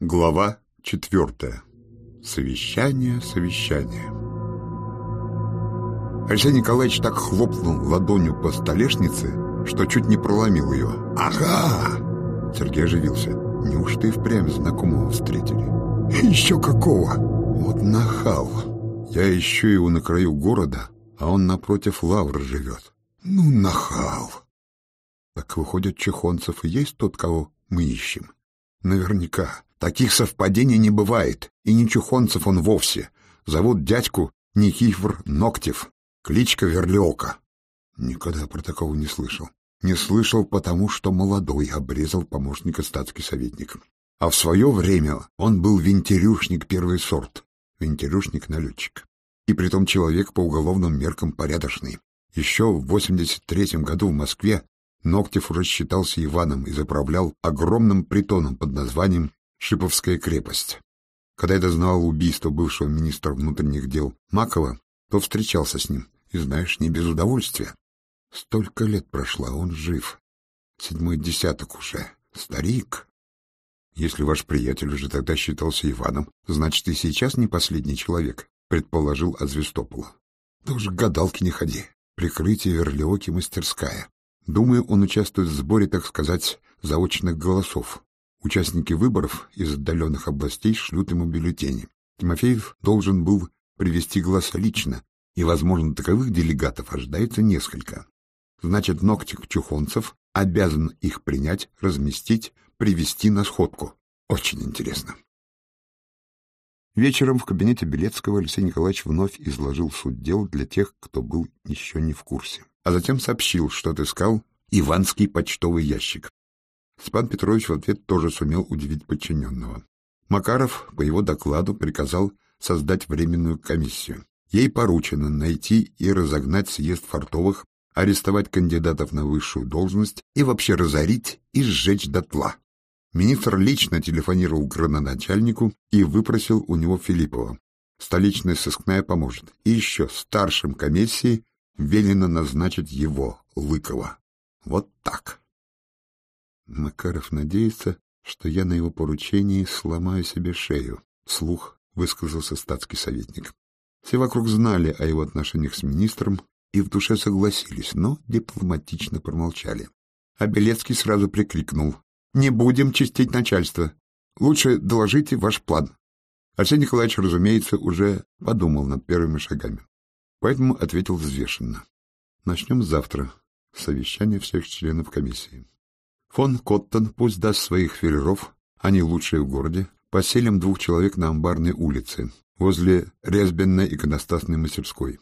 Глава четвертая. Совещание, совещание. Алексей Николаевич так хлопнул ладонью по столешнице, что чуть не проломил ее. «Ага!» Сергей оживился. «Неужто и впрямь знакомого встретили?» «Еще какого?» «Вот нахал! Я ищу его на краю города, а он напротив лавры живет. Ну, нахал!» «Так выходит, Чехонцев и есть тот, кого мы ищем?» «Наверняка. Таких совпадений не бывает, и не Чухонцев он вовсе. Зовут дядьку Никифор Ноктев, кличка Верлиока. Никогда про такого не слышал. Не слышал, потому что молодой обрезал помощника статский советник. А в свое время он был винтерюшник первый сорт, винтерюшник-налетчик. И притом человек по уголовным меркам порядочный. Еще в 83 году в Москве Ноктев уже считался Иваном и заправлял огромным притоном под названием Шиповская крепость. Когда я дознавал убийство бывшего министра внутренних дел Макова, то встречался с ним, и, знаешь, не без удовольствия. Столько лет прошло, а он жив. Седьмой десяток уже. Старик. Если ваш приятель уже тогда считался Иваном, значит, и сейчас не последний человек, предположил Азвестопола. Тоже гадалки не ходи. Прикрытие верлиоки мастерская. Думаю, он участвует в сборе, так сказать, заочных голосов. Участники выборов из отдаленных областей шлют ему бюллетени. Тимофеев должен был привести голоса лично, и, возможно, таковых делегатов ожидается несколько. Значит, Ноктик Чухонцев обязан их принять, разместить, привести на сходку. Очень интересно. Вечером в кабинете Белецкого Алексей Николаевич вновь изложил суть дел для тех, кто был еще не в курсе. А затем сообщил, что отыскал Иванский почтовый ящик. Степан Петрович в ответ тоже сумел удивить подчиненного. Макаров, по его докладу, приказал создать временную комиссию. Ей поручено найти и разогнать съезд фартовых, арестовать кандидатов на высшую должность и вообще разорить и сжечь дотла. Министр лично телефонировал к градоначальнику и выпросил у него Филиппова. Столичная сыскная поможет. И еще старшим комиссии велено назначить его, Лыкова. Вот так. Макаров надеется, что я на его поручении сломаю себе шею. Слух высказался статский советник. Все вокруг знали о его отношениях с министром и в душе согласились, но дипломатично промолчали. А Белецкий сразу прикрикнул. «Не будем чистить начальство. Лучше доложите ваш план». Арсений Николаевич, разумеется, уже подумал над первыми шагами. Поэтому ответил взвешенно. «Начнем завтра. Совещание всех членов комиссии. Фон Коттон пусть даст своих филеров, они лучшие в городе, поселим двух человек на амбарной улице, возле резбенной иконостасной мастерской.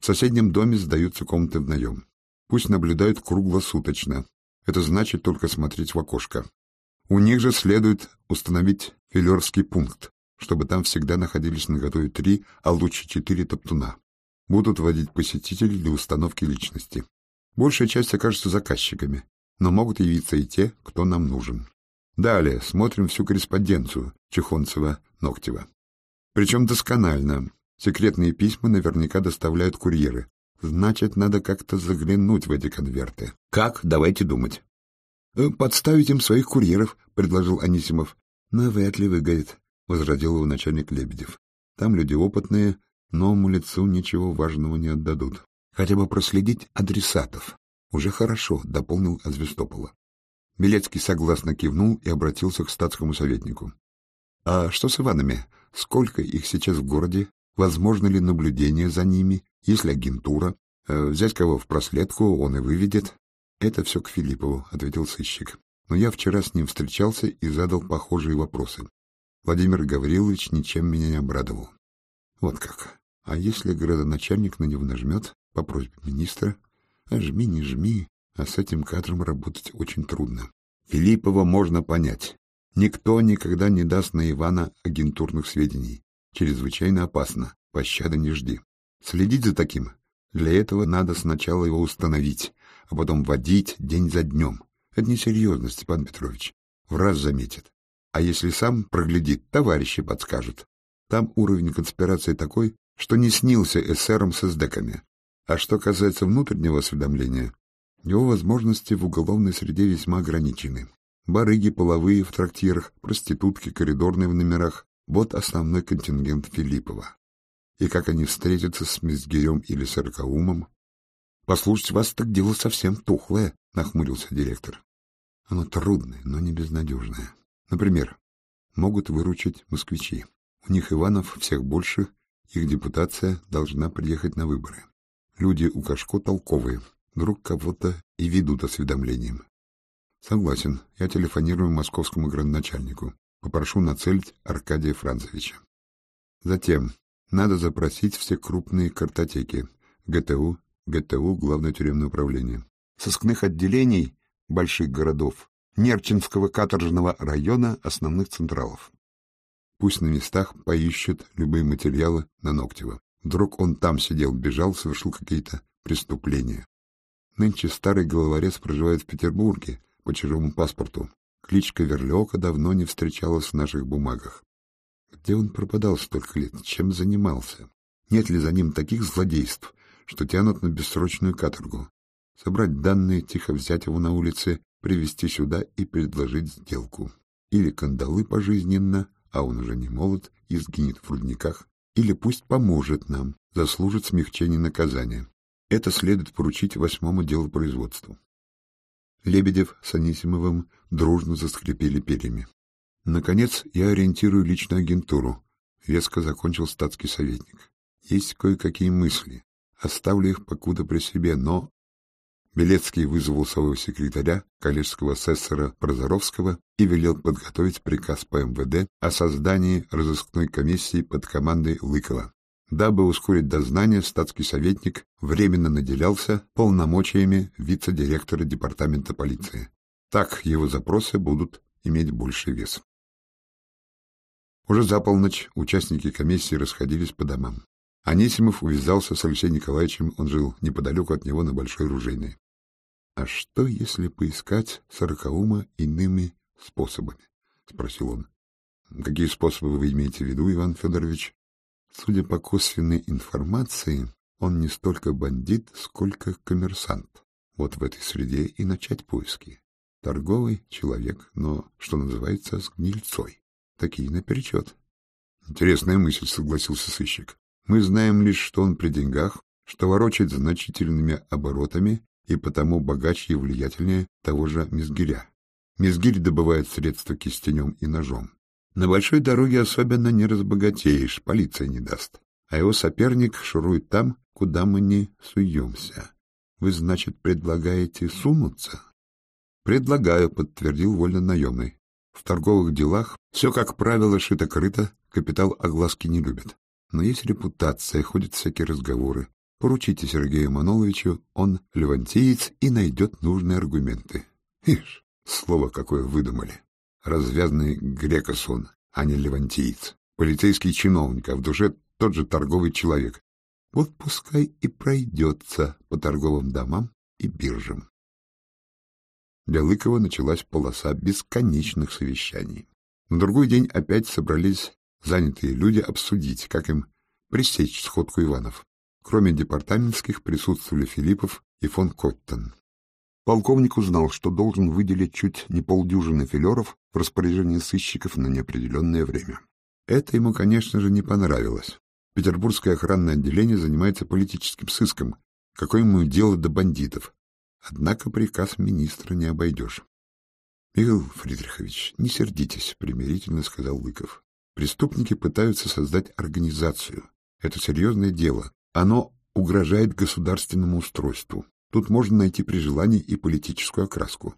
В соседнем доме сдаются комнаты в наем. Пусть наблюдают круглосуточно. Это значит только смотреть в окошко. У них же следует установить филерский пункт, чтобы там всегда находились наготове три, а лучше четыре топтуна. Будут водить посетителей для установки личности. Большая часть окажется заказчиками, но могут явиться и те, кто нам нужен. Далее смотрим всю корреспонденцию Чехонцева-Ноктева. Причем досконально. Секретные письма наверняка доставляют курьеры. Значит, надо как-то заглянуть в эти конверты. Как? Давайте думать. «Э, — Подставить им своих курьеров, — предложил Анисимов. — Навряд ли выгорит, — возразил его начальник Лебедев. — Там люди опытные, новому лицу ничего важного не отдадут. Хотя бы проследить адресатов. Уже хорошо, — дополнил Азвестопола. Белецкий согласно кивнул и обратился к статскому советнику. — А что с Иванами? Сколько их сейчас в городе? Возможно ли наблюдение за ними? Есть ли агентура? Э, взять кого в проследку, он и выведет. — Это все к Филиппову, — ответил сыщик. Но я вчера с ним встречался и задал похожие вопросы. Владимир Гаврилович ничем меня не обрадовал. Вот как. А если городоначальник на него нажмет по просьбе министра, а жми, не жми, а с этим кадром работать очень трудно. Филиппова можно понять. Никто никогда не даст на Ивана агентурных сведений. Чрезвычайно опасно. Пощады не жди. Следить за таким. Для этого надо сначала его установить, а потом водить день за днем. Это несерьезно, Степан Петрович. В раз заметит. А если сам проглядит, товарищи подскажут. Там уровень конспирации такой, что не снился эсерам с эсдеками. А что касается внутреннего осведомления, его возможности в уголовной среде весьма ограничены. Барыги половые в трактирах, проститутки коридорные в номерах — вот основной контингент Филиппова. И как они встретятся с Мизгирем или Сорокаумом? — Послушать вас, так дело совсем тухлое, — нахмурился директор. Оно трудное, но не безнадежное. Например, могут выручить москвичи. У них Иванов всех больше, их депутация должна приехать на выборы. Люди у Кашко толковые, вдруг кого-то и ведут осведомлением. Согласен, я телефонирую московскому градоначальнику. Попрошу нацелить Аркадия Францевича. Затем надо запросить все крупные картотеки ГТУ, ГТУ, Главное тюремное управление, сыскных отделений больших городов, Нерчинского каторжного района основных централов. Пусть на местах поищут любые материалы на Ногтева. Вдруг он там сидел, бежал, совершил какие-то преступления. Нынче старый головорез проживает в Петербурге по чужому паспорту. Кличка Верлёка давно не встречалась в наших бумагах. Где он пропадал столько лет? Чем занимался? Нет ли за ним таких злодейств, что тянут на бессрочную каторгу? Собрать данные, тихо взять его на улице, привести сюда и предложить сделку. Или кандалы пожизненно, а он уже не молод и сгинет в рудниках, или пусть поможет нам, заслужит смягчение наказания. Это следует поручить восьмому делу производству. Лебедев с Анисимовым дружно заскрипели перьями. Наконец, я ориентирую личную агентуру. Веско закончил статский советник. Есть кое-какие мысли. Оставлю их покуда при себе, но Белецкий вызвал своего секретаря, коллежского асессора Прозоровского, и велел подготовить приказ по МВД о создании разыскной комиссии под командой Лыкова. Дабы ускорить дознание, статский советник временно наделялся полномочиями вице-директора департамента полиции. Так его запросы будут иметь больший вес. Уже за полночь участники комиссии расходились по домам. Анисимов увязался с Алексеем Николаевичем, он жил неподалеку от него на Большой Ружейной. — А что, если поискать сорокаума иными способами? — спросил он. — Какие способы вы имеете в виду, Иван Федорович? Судя по косвенной информации, он не столько бандит, сколько коммерсант. Вот в этой среде и начать поиски. Торговый человек, но, что называется, с гнильцой. Такие наперечет. Интересная мысль, согласился сыщик. Мы знаем лишь, что он при деньгах, что ворочает значительными оборотами и потому богаче и влиятельнее того же Мизгиря. Мизгирь добывает средства кистенем и ножом. На большой дороге особенно не разбогатеешь, полиция не даст. А его соперник шурует там, куда мы не суемся. Вы, значит, предлагаете сунуться? Предлагаю, подтвердил вольно-наемный. В торговых делах все, как правило, шито-крыто, капитал огласки не любит. Но есть репутация, ходят всякие разговоры. Поручите Сергею Маноловичу, он левантиец и найдет нужные аргументы. Ишь, слово какое выдумали. Развязный грекосон, а не левантиец. Полицейский чиновник, а в душе тот же торговый человек. Вот пускай и пройдется по торговым домам и биржам. Для Лыкова началась полоса бесконечных совещаний. На другой день опять собрались занятые люди обсудить, как им пресечь сходку Иванов. Кроме департаментских присутствовали Филиппов и фон Коттен. Полковник узнал, что должен выделить чуть не полдюжины филеров в распоряжение сыщиков на неопределенное время. Это ему, конечно же, не понравилось. Петербургское охранное отделение занимается политическим сыском. Какое ему дело до бандитов? Однако приказ министра не обойдешь. — Михаил Фридрихович, не сердитесь, — примирительно сказал Лыков. Преступники пытаются создать организацию. Это серьезное дело, оно угрожает государственному устройству. Тут можно найти при желании и политическую окраску.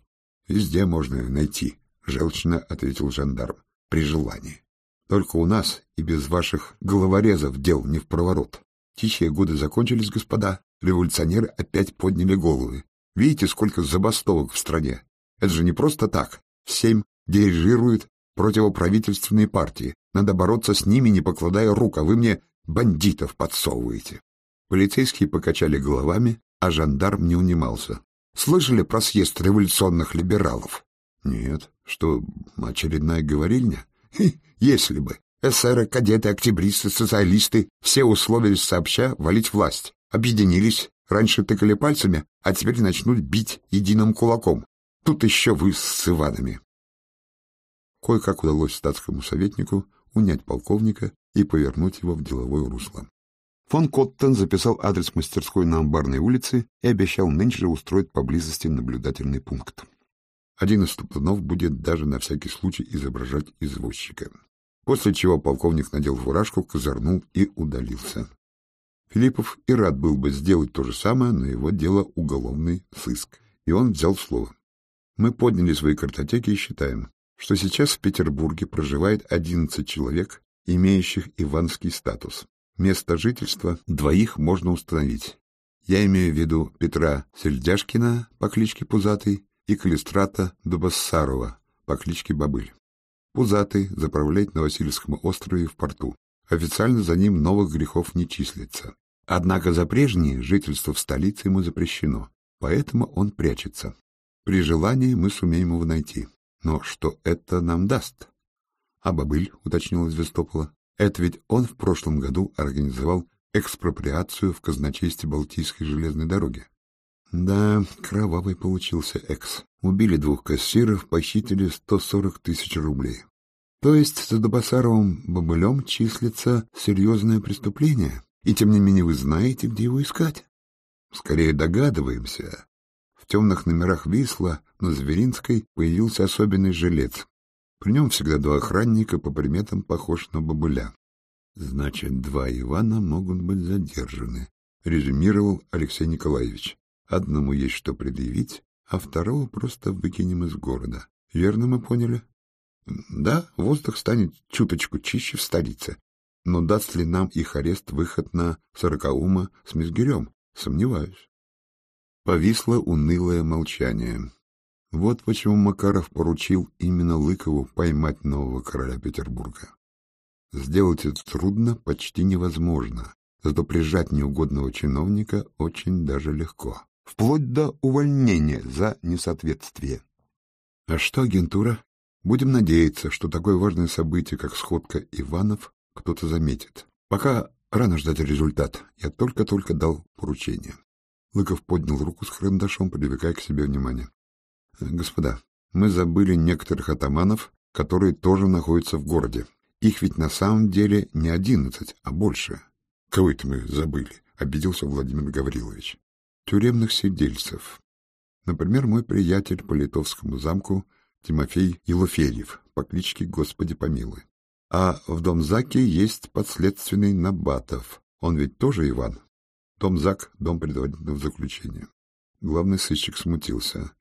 Везде можно найти, желчно ответил жандарм. При желании. Только у нас и без ваших головорезов дел не в проворот. Тихие годы закончились, господа. Революционеры опять подняли головы. Видите, сколько забастовок в стране? Это же не просто так. Семь дирижируют противоправительственные партии. Надо бороться с ними, не покладая рук, а вы мне бандитов подсовываете. Полицейские покачали головами, а жандарм не унимался. Слышали про съезд революционных либералов? Нет. Что, очередная говорильня? Хе, если бы. Эсеры, кадеты, октябристы, социалисты все условились сообща валить власть. Объединились. Раньше тыкали пальцами, а теперь начнут бить единым кулаком. Тут еще вы с Иванами. Кое-как удалось статскому советнику унять полковника и повернуть его в деловое русло. Фон Коттон записал адрес мастерской на Амбарной улице и обещал нынче же устроить поблизости наблюдательный пункт. Один из ступунов будет даже на всякий случай изображать извозчика. После чего полковник надел фуражку, козырнул и удалился. Филиппов и рад был бы сделать то же самое, но его дело уголовный сыск, и он взял слово. Мы подняли свои картотеки и считаем, что сейчас в Петербурге проживает 11 человек, имеющих иванский статус. Место жительства двоих можно установить. Я имею в виду Петра Сельдяшкина по кличке Пузатый и Калистрата Дубассарова по кличке Бабыль. Пузатый заправляет на Васильевском острове в порту. Официально за ним новых грехов не числится. Однако за прежние жительство в столице ему запрещено, поэтому он прячется. При желании мы сумеем его найти. Но что это нам даст? А Бабыль, уточнил Звестопола, это ведь он в прошлом году организовал экспроприацию в казначействе Балтийской железной дороги. Да, кровавый получился экс. Убили двух кассиров, похитили 140 тысяч рублей. То есть за Добасаровым бобылем числится серьезное преступление, и тем не менее вы знаете, где его искать. Скорее догадываемся. В темных номерах Висла на Зверинской появился особенный жилец. При нем всегда два охранника, по приметам похож на бабуля. Значит, два Ивана могут быть задержаны, резюмировал Алексей Николаевич. Одному есть что предъявить, а второго просто выкинем из города. Верно мы поняли? Да, воздух станет чуточку чище в столице. Но даст ли нам их арест выход на Сорокаума с Мизгирем? Сомневаюсь. Повисло унылое молчание. Вот почему Макаров поручил именно Лыкову поймать нового короля Петербурга. Сделать это трудно, почти невозможно, зато прижать неугодного чиновника очень даже легко, вплоть до увольнения за несоответствие. А что агентура? Будем надеяться, что такое важное событие, как сходка Иванов, кто-то заметит. Пока рано ждать результат, я только-только дал поручение. Лыков поднял руку с карандашом, привлекая к себе внимание. Господа, мы забыли некоторых атаманов, которые тоже находятся в городе. Их ведь на самом деле не одиннадцать, а больше. Кого это мы забыли? Обиделся Владимир Гаврилович. Тюремных сидельцев. Например, мой приятель по Литовскому замку Тимофей Елуфеев по кличке Господи помилуй. А в Домзаке есть подследственный Набатов. Он ведь тоже Иван. Домзак — дом предварительного заключения. Главный сыщик смутился.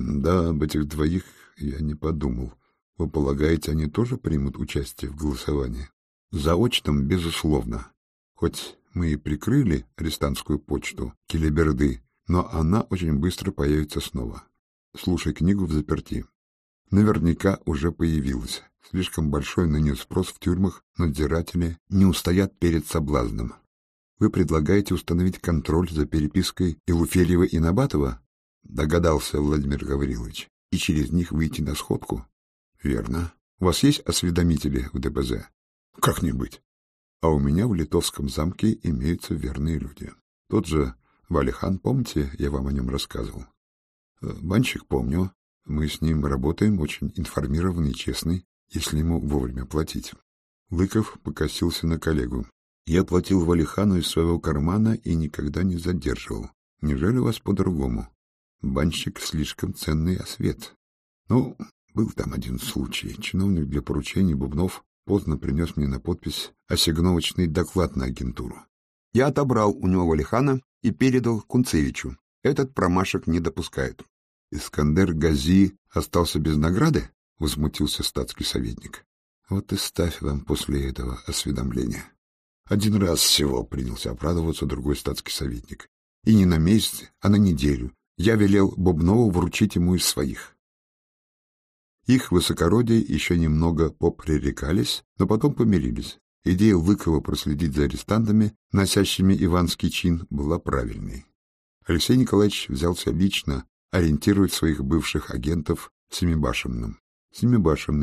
Да, об этих двоих я не подумал. Вы полагаете, они тоже примут участие в голосовании? Заочном, безусловно. Хоть мы и прикрыли арестантскую почту Келеберды, но она очень быстро появится снова. Слушай книгу в заперти. Наверняка уже появилась. Слишком большой на нее спрос в тюрьмах, надзиратели не устоят перед соблазном. Вы предлагаете установить контроль за перепиской Илуфельева и Набатова? Догадался Владимир Гаврилович. И через них выйти на сходку? Верно. У вас есть осведомители в ДПЗ? Как не быть? А у меня в Литовском замке имеются верные люди. Тот же Валихан, помните, я вам о нем рассказывал? Э, Банщик помню. Мы с ним работаем, очень информированный честный, если ему вовремя платить. Лыков покосился на коллегу. Я платил Валихану из своего кармана и никогда не задерживал. Неужели у вас по-другому? Банщик слишком ценный освет. Ну, был там один случай. Чиновник для поручений Бубнов поздно принес мне на подпись осигновочный доклад на агентуру. Я отобрал у него Валихана и передал Кунцевичу. Этот промашек не допускает. Искандер Гази остался без награды? — возмутился статский советник. Вот и ставь вам после этого осведомления. Один раз всего принялся оправдываться другой статский советник. И не на месяц, а на неделю, я велел Бубнову вручить ему из своих. Их высокородие еще немного попререкались, но потом помирились. Идея Лыкова проследить за арестантами, носящими иванский чин, была правильной. Алексей Николаевич взялся лично ориентировать своих бывших агентов в Семибашенном.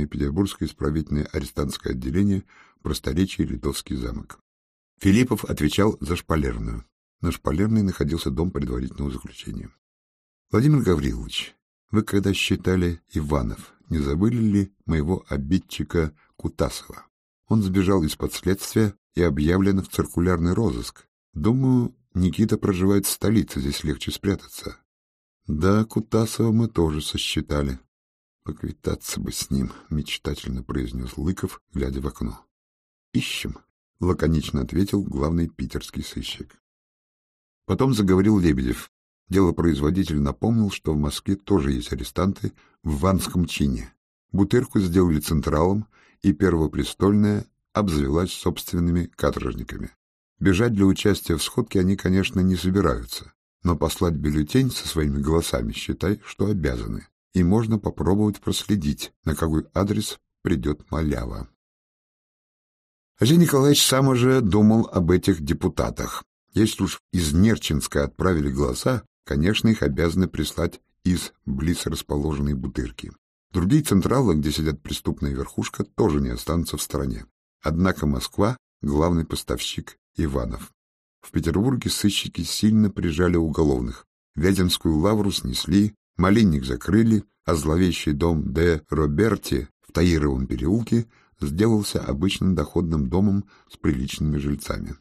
Петербургское исправительное арестантское отделение, просторечие Литовский замок. Филиппов отвечал за Шпалерную. На Шпалерной находился дом предварительного заключения. Владимир Гаврилович, Вы когда считали Иванов, не забыли ли моего обидчика Кутасова? Он сбежал из-под следствия и объявлен в циркулярный розыск. Думаю, Никита проживает в столице, здесь легче спрятаться. Да, Кутасова мы тоже сосчитали. Поквитаться бы с ним, мечтательно произнес Лыков, глядя в окно. Ищем, лаконично ответил главный питерский сыщик. Потом заговорил Лебедев. Делопроизводитель напомнил, что в Москве тоже есть арестанты в ванском чине. Бутырку сделали централом, и первопрестольная обзавелась собственными каторжниками. Бежать для участия в сходке они, конечно, не собираются, но послать бюллетень со своими голосами считай, что обязаны, и можно попробовать проследить, на какой адрес придет малява. Арсений Николаевич сам уже думал об этих депутатах. Если уж из Нерчинска отправили голоса, конечно, их обязаны прислать из близ расположенной бутырки. Другие централы, где сидят преступная верхушка, тоже не останутся в стороне. Однако Москва — главный поставщик Иванов. В Петербурге сыщики сильно прижали уголовных. Вяземскую лавру снесли, Малинник закрыли, а зловещий дом Де Роберти в Таировом переулке сделался обычным доходным домом с приличными жильцами.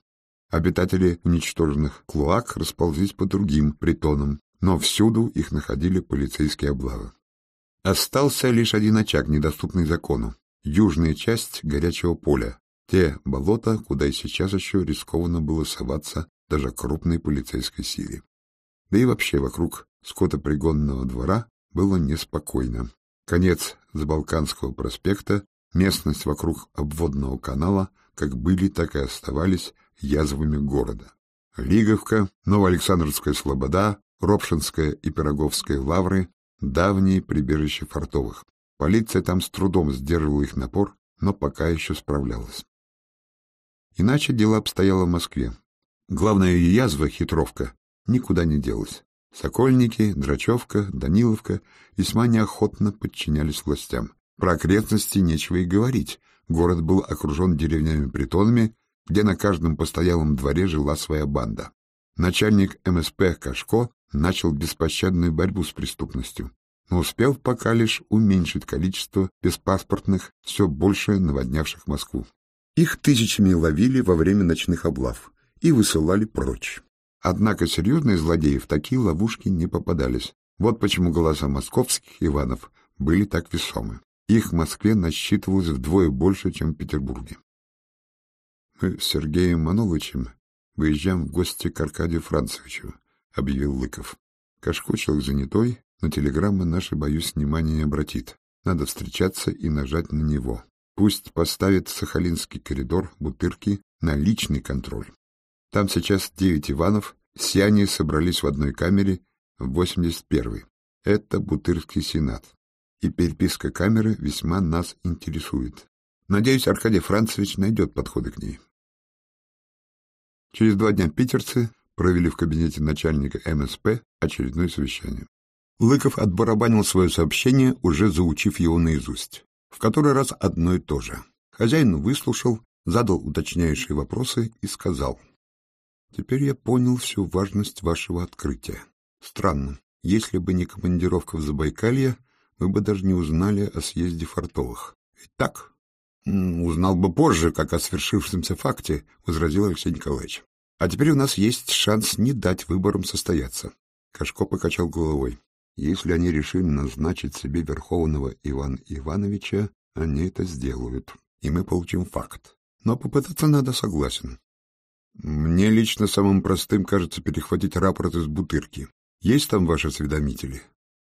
Обитатели уничтоженных клоак расползлись по другим притонам, но всюду их находили полицейские облавы. Остался лишь один очаг, недоступный закону — южная часть горячего поля, те болота, куда и сейчас еще рискованно было соваться даже крупной полицейской силе. Да и вообще вокруг скотопригонного двора было неспокойно. Конец Забалканского проспекта, местность вокруг обводного канала, как были, так и оставались язвами города. Лиговка, Новоалександровская Слобода, Ропшинская и Пироговская лавры — давние прибежища фортовых. Полиция там с трудом сдерживала их напор, но пока еще справлялась. Иначе дело обстояло в Москве. Главная язва, хитровка, никуда не делась. Сокольники, Драчевка, Даниловка весьма неохотно подчинялись властям. Про окрестности нечего и говорить. Город был окружен деревнями-притонами, где на каждом постоялом дворе жила своя банда. Начальник МСП Кашко начал беспощадную борьбу с преступностью, но успел пока лишь уменьшить количество беспаспортных, все больше наводнявших Москву. Их тысячами ловили во время ночных облав и высылали прочь. Однако серьезные злодеи в такие ловушки не попадались. Вот почему голоса московских Иванов были так весомы. Их в Москве насчитывалось вдвое больше, чем в Петербурге. «Мы с Сергеем Манулычем выезжаем в гости к Аркадию Францевичу», — объявил Лыков. Кашко человек занятой, но телеграмма наши, боюсь, внимания не обратит. Надо встречаться и нажать на него. Пусть поставит Сахалинский коридор Бутырки на личный контроль. Там сейчас девять Иванов, все они собрались в одной камере в 81-й. Это Бутырский сенат. И переписка камеры весьма нас интересует. Надеюсь, Аркадий Францевич найдет подходы к ней. Через два дня питерцы провели в кабинете начальника МСП очередное совещание. Лыков отбарабанил свое сообщение, уже заучив его наизусть. В который раз одно и то же. Хозяин выслушал, задал уточняющие вопросы и сказал. «Теперь я понял всю важность вашего открытия. Странно, если бы не командировка в Забайкалье, вы бы даже не узнали о съезде фартовых. Ведь так?» «Узнал бы позже, как о свершившемся факте», — возразил Алексей Николаевич. «А теперь у нас есть шанс не дать выборам состояться». Кашко покачал головой. Если они решили назначить себе Верховного Ивана Ивановича, они это сделают, и мы получим факт. Но попытаться надо, согласен. Мне лично самым простым кажется перехватить рапорт из бутырки. Есть там ваши осведомители?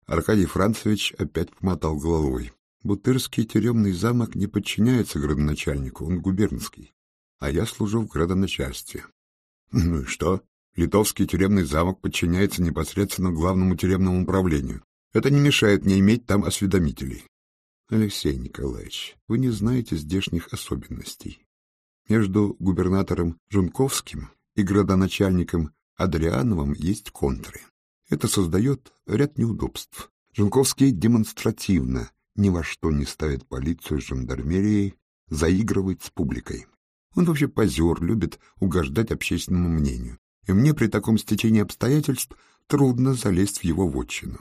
Аркадий Францевич опять помотал головой. Бутырский тюремный замок не подчиняется градоначальнику, он губернский. А я служу в градоначальстве. Ну и что? Литовский тюремный замок подчиняется непосредственно главному тюремному управлению. Это не мешает мне иметь там осведомителей. Алексей Николаевич, вы не знаете здешних особенностей. Между губернатором Жунковским и градоначальником Адриановым есть контры. Это создает ряд неудобств. Жунковский демонстративно ни во что не ставит полицию с жандармерией, заигрывает с публикой. Он вообще позер, любит угождать общественному мнению и мне при таком стечении обстоятельств трудно залезть в его вотчину.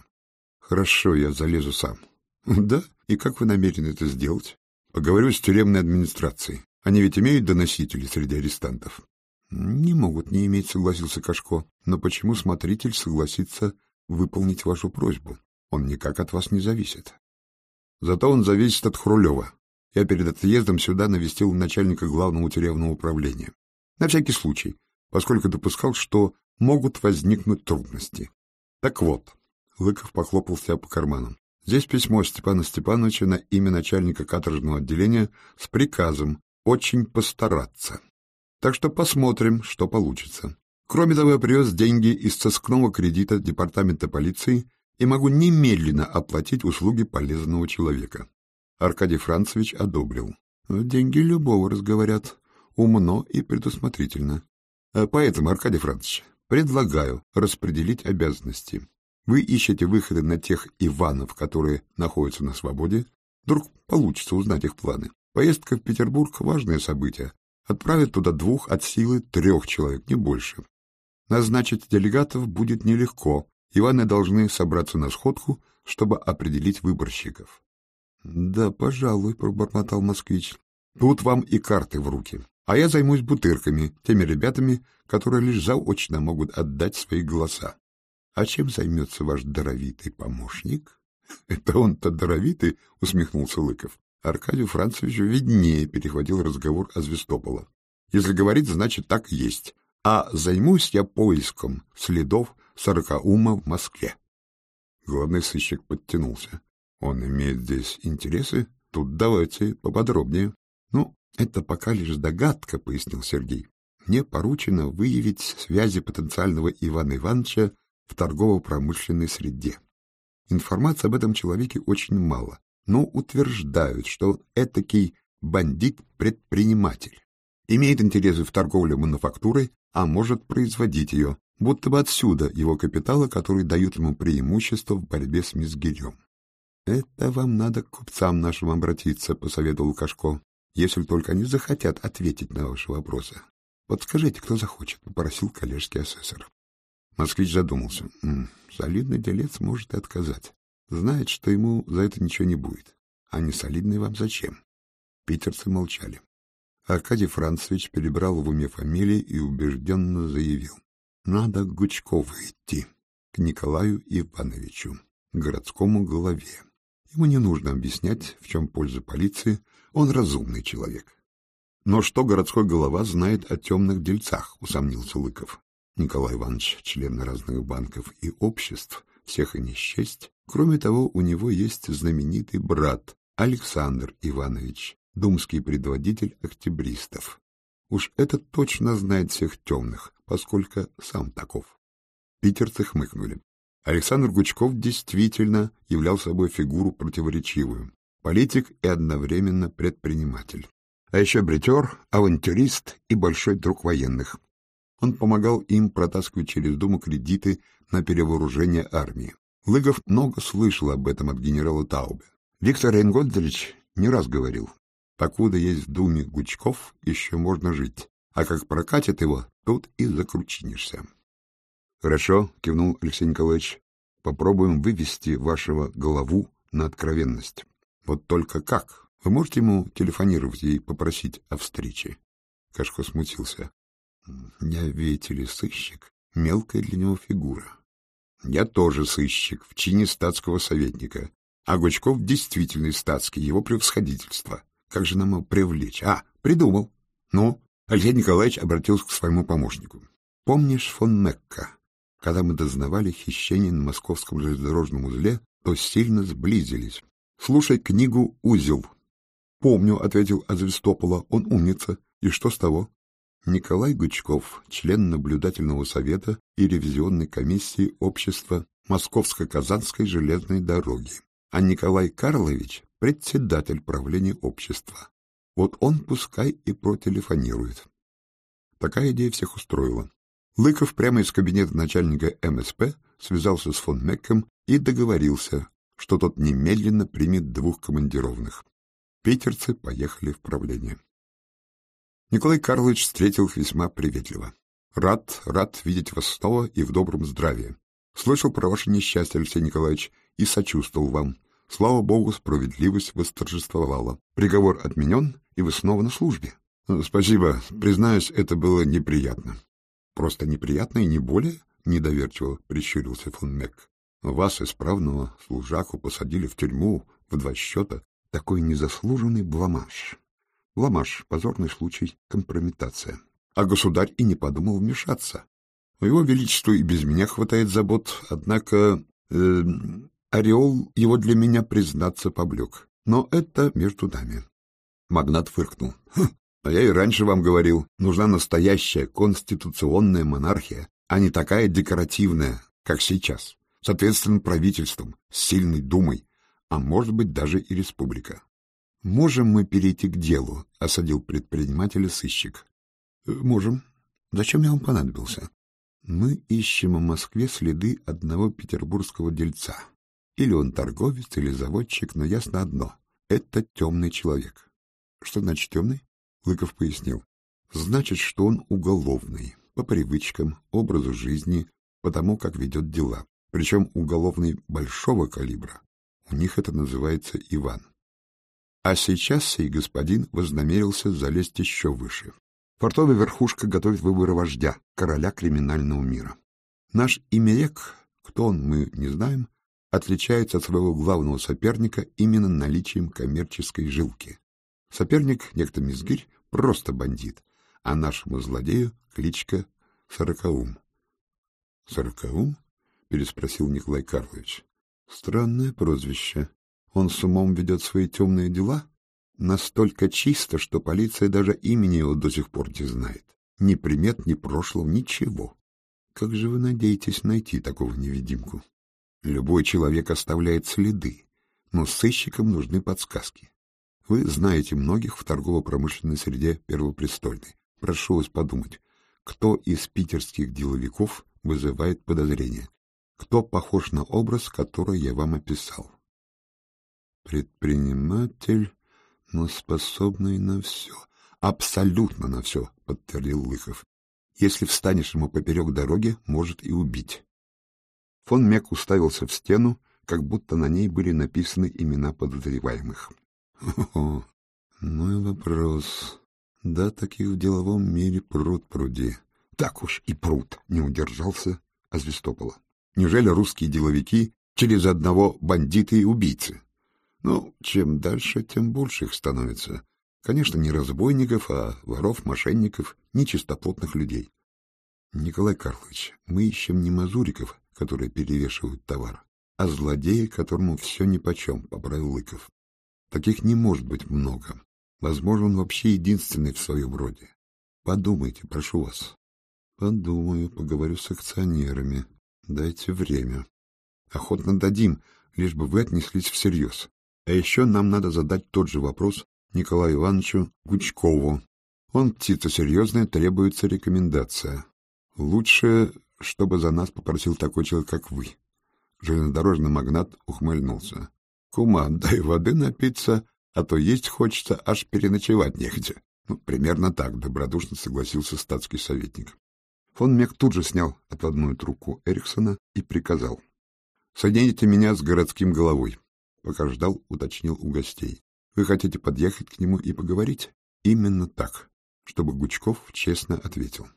Хорошо, я залезу сам. Да? И как вы намерены это сделать? Поговорю с тюремной администрацией. Они ведь имеют доносителей среди арестантов? Не могут не иметь, согласился Кашко. Но почему смотритель согласится выполнить вашу просьбу? Он никак от вас не зависит. Зато он зависит от Хрулева. Я перед отъездом сюда навестил начальника главного тюремного управления. На всякий случай, поскольку допускал, что могут возникнуть трудности. Так вот, Лыков похлопал себя по карманам. Здесь письмо Степана Степановича на имя начальника каторжного отделения с приказом очень постараться. Так что посмотрим, что получится. Кроме того, я привез деньги из сыскного кредита департамента полиции и могу немедленно оплатить услуги полезного человека. Аркадий Францевич одобрил. Деньги любого разговорят. Умно и предусмотрительно. А поэтому, Аркадий Францевич, предлагаю распределить обязанности. Вы ищете выходы на тех Иванов, которые находятся на свободе. Вдруг получится узнать их планы. Поездка в Петербург — важное событие. Отправят туда двух от силы трех человек, не больше. Назначить делегатов будет нелегко. Иваны должны собраться на сходку, чтобы определить выборщиков. — Да, пожалуй, — пробормотал москвич. — Тут вам и карты в руки. А я займусь бутырками, теми ребятами, которые лишь заочно могут отдать свои голоса. А чем займется ваш даровитый помощник? — Это он-то даровитый, — усмехнулся Лыков. Аркадию Францевичу виднее перехватил разговор о Звестопола. Если говорить, значит, так есть. А займусь я поиском следов сорокаума в Москве. Главный сыщик подтянулся. Он имеет здесь интересы? Тут давайте поподробнее. Ну, это пока лишь догадка, — пояснил Сергей. Мне поручено выявить связи потенциального Ивана Ивановича в торгово-промышленной среде. Информации об этом человеке очень мало, но утверждают, что он этакий бандит-предприниматель. Имеет интересы в торговле мануфактурой, а может производить ее, будто бы отсюда его капиталы, которые дают ему преимущество в борьбе с Мизгирем. — Это вам надо к купцам нашим обратиться, — посоветовал Кашко, — если только они захотят ответить на ваши вопросы. — Подскажите, кто захочет, — попросил коллежский асессор. Москвич задумался. М солидный делец может и отказать. Знает, что ему за это ничего не будет. А не солидный вам зачем? Питерцы молчали. Аркадий Францевич перебрал в уме фамилии и убежденно заявил. Надо к Гучкову идти, к Николаю Ивановичу, городскому главе. Ему не нужно объяснять, в чем польза полиции, он разумный человек. Но что городской голова знает о темных дельцах, усомнился Лыков. Николай Иванович — член разных банков и обществ, всех и не счесть. Кроме того, у него есть знаменитый брат Александр Иванович, думский предводитель октябристов. Уж этот точно знает всех темных, поскольку сам таков. Питерцы хмыкнули. Александр Гучков действительно являл собой фигуру противоречивую. Политик и одновременно предприниматель. А еще бритер, авантюрист и большой друг военных. Он помогал им протаскивать через Думу кредиты на перевооружение армии. Лыгов много слышал об этом от генерала Таубе. Виктор Рейнгольдович не раз говорил, покуда есть в Думе Гучков, еще можно жить, а как прокатит его, тут и закручинишься. — Хорошо, — кивнул Алексей Николаевич, — попробуем вывести вашего голову на откровенность. Вот только как? Вы можете ему телефонировать и попросить о встрече? Кашко смутился. Я, видите ли, сыщик, мелкая для него фигура. Я тоже сыщик, в чине статского советника. А Гучков действительно статский, его превосходительство. Как же нам его привлечь? А, придумал. Ну, Алексей Николаевич обратился к своему помощнику. Помнишь фон Мекка? Когда мы дознавали хищение на московском железнодорожном узле, то сильно сблизились. Слушай книгу «Узел». Помню, — ответил Азвестопола, — он умница. И что с того? Николай Гучков, член наблюдательного совета и ревизионной комиссии общества Московско-Казанской железной дороги, а Николай Карлович — председатель правления общества. Вот он пускай и протелефонирует. Такая идея всех устроила. Лыков прямо из кабинета начальника МСП связался с фон Мекком и договорился, что тот немедленно примет двух командированных. Питерцы поехали в правление. Николай Карлович встретил их весьма приветливо. «Рад, рад видеть вас снова и в добром здравии. Слышал про ваше несчастье, Алексей Николаевич, и сочувствовал вам. Слава богу, справедливость восторжествовала. Приговор отменен, и вы снова на службе. Спасибо. Признаюсь, это было неприятно. Просто неприятно и не более, недоверчиво прищурился фон Мек. Вас, исправного служаку, посадили в тюрьму в два счета. Такой незаслуженный бламаж. Бламаж, позорный случай, компрометация. А государь и не подумал вмешаться. Его величества и без меня хватает забот, однако э, ореол его для меня, признаться, поблек. Но это между нами. Магнат фыркнул. Хм, а я и раньше вам говорил, нужна настоящая конституционная монархия, а не такая декоративная, как сейчас, с ответственным правительством, с сильной думой, а может быть даже и республика. «Можем мы перейти к делу?» — осадил предпринимателя сыщик. «Можем. Зачем я вам понадобился?» Мы ищем в Москве следы одного петербургского дельца. Или он торговец, или заводчик, но ясно одно — это темный человек. Что значит темный? Лыков пояснил. Значит, что он уголовный, по привычкам, образу жизни, по тому, как ведет дела. Причем уголовный большого калибра. У них это называется Иван. А сейчас сей господин вознамерился залезть еще выше. Фортовая верхушка готовит выборы вождя, короля криминального мира. Наш имерек, кто он, мы не знаем, отличается от своего главного соперника именно наличием коммерческой жилки. Соперник, некто Мизгирь, просто бандит, а нашему злодею кличка Сорокаум. — Сорокаум? — переспросил Николай Карлович. — Странное прозвище. Он с умом ведет свои темные дела? — Настолько чисто, что полиция даже имени его до сих пор не знает. Ни примет, ни прошлого, ничего. Как же вы надеетесь найти такого невидимку? Любой человек оставляет следы, но сыщикам нужны подсказки. Вы знаете многих в торгово-промышленной среде первопрестольной. Прошу вас подумать, кто из питерских деловиков вызывает подозрения? Кто похож на образ, который я вам описал? Предприниматель но способный на все. Абсолютно на все, подтвердил Лыхов. Если встанешь ему поперек дороги, может и убить. Фон Мек уставился в стену, как будто на ней были написаны имена подозреваемых. О, ну и вопрос. Да, таких в деловом мире пруд пруди. Так уж и пруд, не удержался Азвестопола. Неужели русские деловики через одного бандиты и убийцы? Ну, чем дальше, тем больше их становится. Конечно, не разбойников, а воров, мошенников, нечистоплотных людей. Николай Карлович, мы ищем не мазуриков, которые перевешивают товар, а злодея, которому все нипочем, — поправил Лыков. Таких не может быть много. Возможно, он вообще единственный в своем роде. Подумайте, прошу вас. Подумаю, поговорю с акционерами. Дайте время. Охотно дадим, лишь бы вы отнеслись всерьез. А еще нам надо задать тот же вопрос Николаю Ивановичу Гучкову. Он птица серьезная, требуется рекомендация. Лучше, чтобы за нас попросил такой человек, как вы. Железнодорожный магнат ухмыльнулся. Кума, дай воды напиться, а то есть хочется, аж переночевать негде. Ну, примерно так, добродушно согласился статский советник. Фон Мек тут же снял отводную трубку Эриксона и приказал. «Соедините меня с городским головой. Пока ждал, уточнил у гостей. Вы хотите подъехать к нему и поговорить? Именно так, чтобы Гучков честно ответил.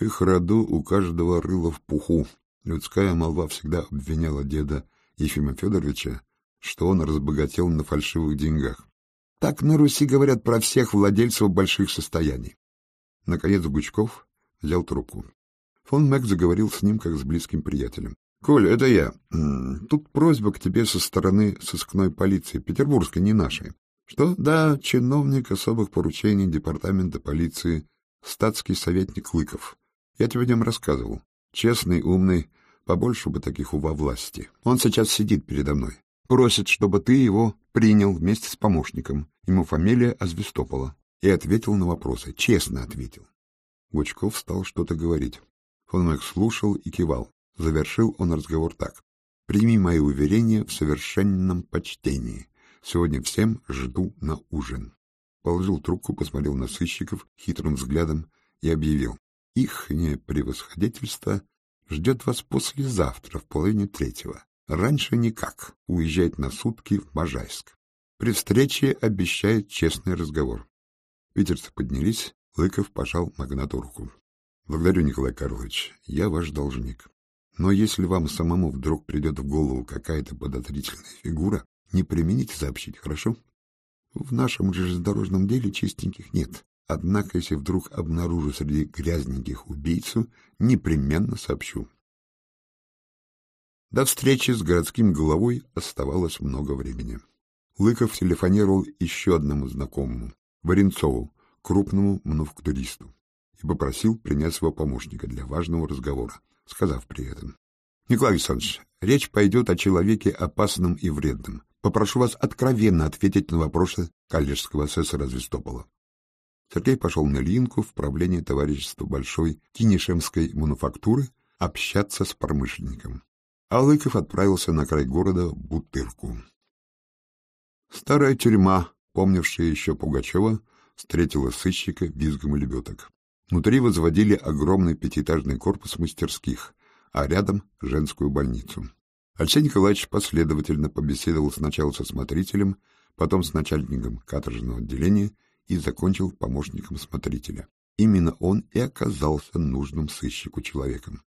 Их роду у каждого рыло в пуху. Людская молва всегда обвиняла деда Ефима Федоровича, что он разбогател на фальшивых деньгах. Так на Руси говорят про всех владельцев больших состояний. Наконец Гучков взял трубку. Фон Мэг заговорил с ним, как с близким приятелем. Коль, это я. Тут просьба к тебе со стороны сыскной полиции, петербургской, не нашей. Что? Да, чиновник особых поручений департамента полиции, статский советник Лыков. Я тебе о нем рассказывал. Честный, умный, побольше бы таких у во власти. Он сейчас сидит передо мной. Просит, чтобы ты его принял вместе с помощником. Ему фамилия Азвестопола. И ответил на вопросы. Честно ответил. Гучков стал что-то говорить. Фон слушал и кивал. Завершил он разговор так. «Прими мои уверения в совершенном почтении. Сегодня всем жду на ужин». Положил трубку, посмотрел на сыщиков хитрым взглядом и объявил. «Ихнее превосходительство ждет вас послезавтра в половине третьего. Раньше никак. Уезжает на сутки в Можайск. При встрече обещает честный разговор. Питерцы поднялись, Лыков пожал магнату руку. — Благодарю, Николай Карлович, я ваш должник. Но если вам самому вдруг придет в голову какая-то подозрительная фигура, не примените сообщить, хорошо? В нашем железнодорожном деле чистеньких нет. Однако, если вдруг обнаружу среди грязненьких убийцу, непременно сообщу. До встречи с городским головой оставалось много времени. Лыков телефонировал еще одному знакомому, Варенцову, крупному мануфактуристу, и попросил принять своего помощника для важного разговора, сказав при этом. — Николай Александрович, речь пойдет о человеке опасном и вредном. Попрошу вас откровенно ответить на вопросы коллежского асессора Звестопола. Сергей пошел на Ильинку в правление товарищества Большой Кинешемской мануфактуры общаться с промышленником. А Лыков отправился на край города в Бутырку. Старая тюрьма, помнившая еще Пугачева, встретила сыщика визгом лебедок. Внутри возводили огромный пятиэтажный корпус мастерских, а рядом — женскую больницу. Алексей Николаевич последовательно побеседовал сначала со смотрителем, потом с начальником каторжного отделения и закончил помощником смотрителя. Именно он и оказался нужным сыщику человеком.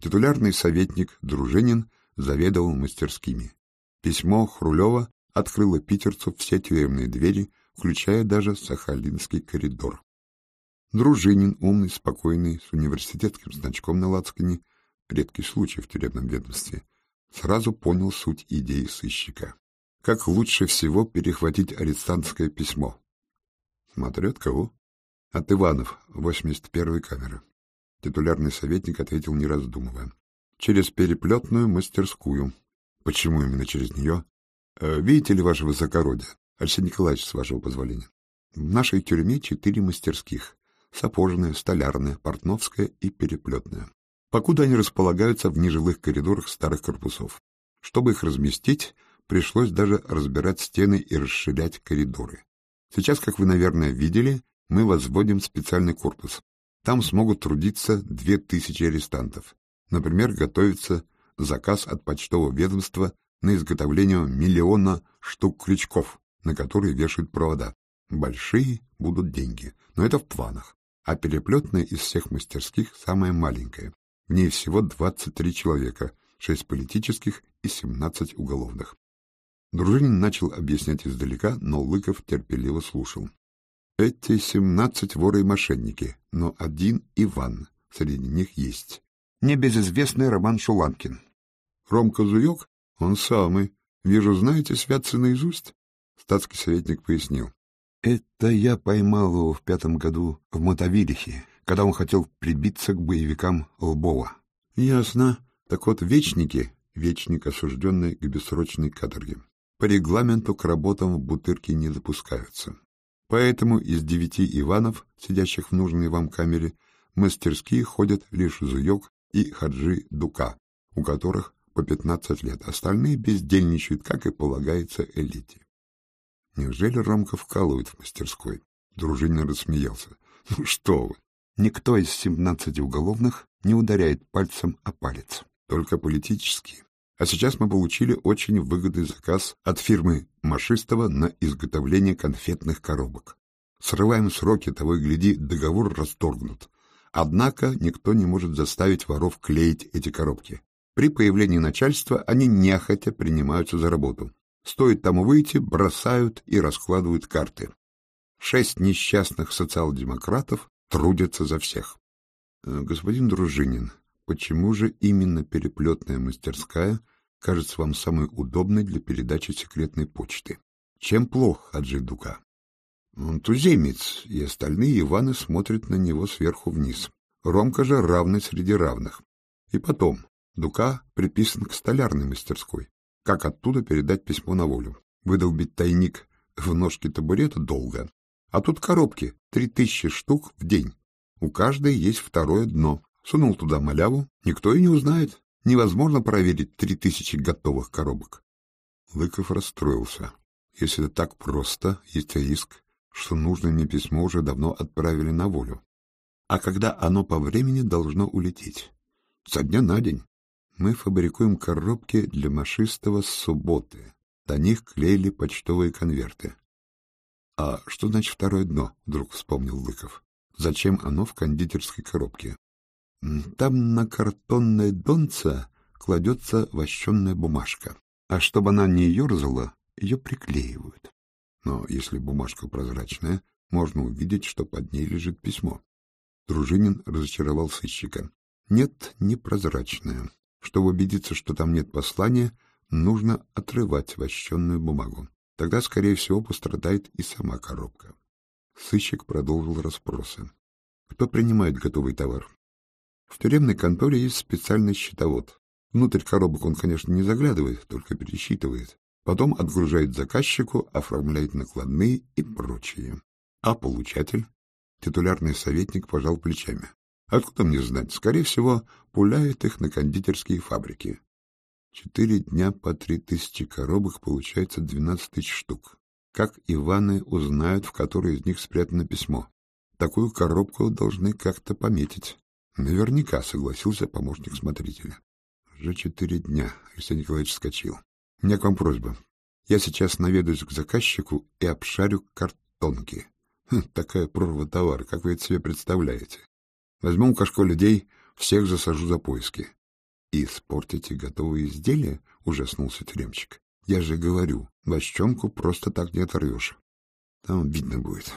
Титулярный советник Дружинин заведовал мастерскими. Письмо Хрулева открыло питерцу все тюремные двери, включая даже Сахалинский коридор. Дружинин, умный, спокойный, с университетским значком на лацкане, редкий случай в тюремном ведомстве, сразу понял суть идеи сыщика. Как лучше всего перехватить арестантское письмо? Смотрю, от кого? От Иванов, 81-й камеры. Титулярный советник ответил, не раздумывая. Через переплетную мастерскую. Почему именно через нее? Э, видите ли, ваше высокородие, Алексей Николаевич, с вашего позволения, в нашей тюрьме четыре мастерских. Сапожная, столярная, портновская и переплетная. Покуда они располагаются в нежилых коридорах старых корпусов. Чтобы их разместить, пришлось даже разбирать стены и расширять коридоры. Сейчас, как вы, наверное, видели, мы возводим специальный корпус. Там смогут трудиться две тысячи арестантов. Например, готовится заказ от почтового ведомства на изготовление миллиона штук крючков, на которые вешают провода. Большие будут деньги, но это в планах. А переплетная из всех мастерских самая маленькая. В ней всего 23 человека, 6 политических и 17 уголовных. Дружинин начал объяснять издалека, но Лыков терпеливо слушал. Эти семнадцать воры и мошенники, но один Иван среди них есть. Небезызвестный Роман Шуланкин. Ромка Зуёк? Он самый. Вижу, знаете святцы наизусть? Статский советник пояснил. Это я поймал его в пятом году в Мотовилихе, когда он хотел прибиться к боевикам Лбова. Ясно. Так вот, вечники, вечник, осужденный к бессрочной каторге, по регламенту к работам в Бутырке не допускаются. Поэтому из девяти Иванов, сидящих в нужной вам камере, мастерские ходят лишь Зуёк и Хаджи Дука, у которых по пятнадцать лет, остальные бездельничают, как и полагается элите. Неужели Ромка вкалывает в мастерской? Дружинин рассмеялся. Ну что вы, никто из семнадцати уголовных не ударяет пальцем о палец, только политические. А сейчас мы получили очень выгодный заказ от фирмы Машистова на изготовление конфетных коробок. Срываем сроки, того и гляди, договор расторгнут. Однако никто не может заставить воров клеить эти коробки. При появлении начальства они нехотя принимаются за работу. Стоит тому выйти, бросают и раскладывают карты. Шесть несчастных социал-демократов трудятся за всех. Э, господин Дружинин, почему же именно переплетная мастерская кажется вам самой удобной для передачи секретной почты? Чем плох Хаджи Дука? Он туземец, и остальные Иваны смотрят на него сверху вниз. Ромка же равный среди равных. И потом, Дука приписан к столярной мастерской. Как оттуда передать письмо на волю? Выдолбить тайник в ножке табурета долго. А тут коробки, три тысячи штук в день. У каждой есть второе дно. Сунул туда маляву, никто и не узнает. Невозможно проверить три тысячи готовых коробок. Лыков расстроился. Если это так просто, есть риск, что нужное мне письмо уже давно отправили на волю. А когда оно по времени должно улететь? Со дня на день. Мы фабрикуем коробки для машистого с субботы. До них клеили почтовые конверты. — А что значит второе дно? — вдруг вспомнил Лыков. — Зачем оно в кондитерской коробке? — Там на картонное донце кладется вощенная бумажка. А чтобы она не ерзала, ее приклеивают. Но если бумажка прозрачная, можно увидеть, что под ней лежит письмо. Дружинин разочаровал сыщика. Нет, непрозрачная. Чтобы убедиться, что там нет послания, нужно отрывать вощенную бумагу. Тогда, скорее всего, пострадает и сама коробка. Сыщик продолжил расспросы. Кто принимает готовый товар? В тюремной конторе есть специальный счетовод. Внутрь коробок он, конечно, не заглядывает, только пересчитывает. Потом отгружает заказчику, оформляет накладные и прочее. А получатель? Титулярный советник пожал плечами. Откуда мне знать? Скорее всего, пуляет их на кондитерские фабрики. Четыре дня по три тысячи коробок получается двенадцать тысяч штук. Как Иваны узнают, в которой из них спрятано письмо? Такую коробку должны как-то пометить. Наверняка согласился помощник смотрителя. Уже четыре дня. Алексей Николаевич вскочил. У меня к вам просьба. Я сейчас наведусь к заказчику и обшарю картонки. Хм, такая прорва товара, как вы это себе представляете. Возьму у Кашко людей, всех засажу за поиски. И испортите готовые изделия? — ужаснулся тюремщик. Я же говорю, вощенку просто так не оторвешь. Там видно будет.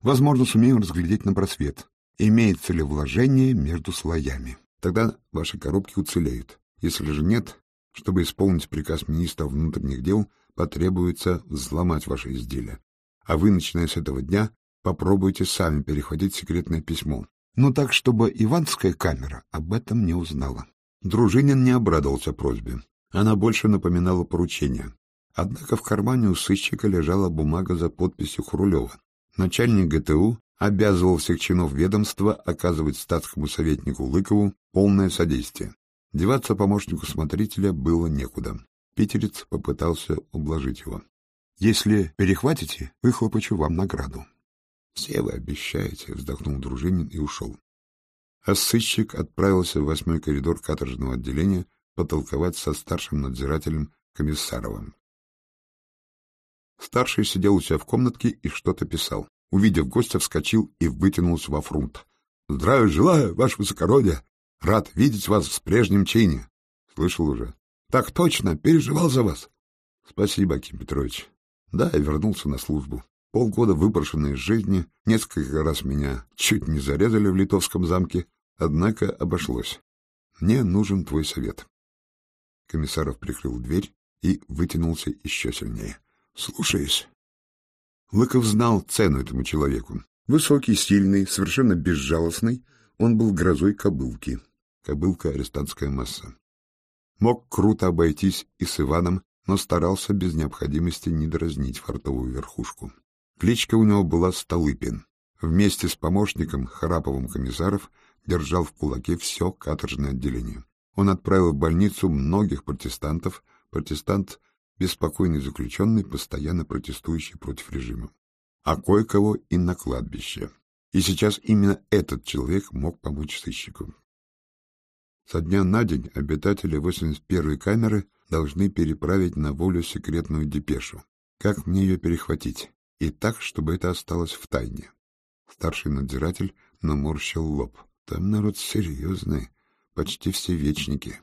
Возможно, сумеем разглядеть на просвет, имеется ли вложение между слоями. Тогда ваши коробки уцелеют. Если же нет, чтобы исполнить приказ министра внутренних дел, потребуется взломать ваше изделие. А вы, начиная с этого дня, попробуйте сами перехватить секретное письмо. Но так, чтобы Иванская камера об этом не узнала. Дружинин не обрадовался просьбе. Она больше напоминала поручение. Однако в кармане у сыщика лежала бумага за подписью Хрулева. Начальник ГТУ обязывал всех чинов ведомства оказывать статскому советнику Лыкову полное содействие. Деваться помощнику смотрителя было некуда. Питерец попытался ублажить его. — Если перехватите, выхлопочу вам награду. — Все вы обещаете, — вздохнул Дружинин и ушел. А сыщик отправился в восьмой коридор каторжного отделения потолковать со старшим надзирателем Комиссаровым. Старший сидел у себя в комнатке и что-то писал. Увидев гостя, вскочил и вытянулся во фрунт. — Здравия желаю, ваше высокородие! Рад видеть вас в прежнем чине. — Слышал уже. — Так точно, переживал за вас. — Спасибо, Аким Петрович. Да, я вернулся на службу. Полгода выброшенной из жизни, несколько раз меня чуть не зарезали в Литовском замке, однако обошлось. Мне нужен твой совет. Комиссаров прикрыл дверь и вытянулся еще сильнее. — Слушаюсь. Лыков знал цену этому человеку. Высокий, сильный, совершенно безжалостный, он был грозой кобылки. Кобылка — арестантская масса. Мог круто обойтись и с Иваном, но старался без необходимости не дразнить фартовую верхушку. Кличка у него была Столыпин. Вместе с помощником Храповым комиссаров держал в кулаке все каторжное отделение. Он отправил в больницу многих протестантов, протестант — беспокойный заключенный, постоянно протестующий против режима, а кое-кого и на кладбище. И сейчас именно этот человек мог помочь сыщику. Со дня на день обитатели 81-й камеры должны переправить на волю секретную депешу. Как мне ее перехватить? и так, чтобы это осталось в тайне. Старший надзиратель наморщил лоб. Там народ серьезный, почти все вечники.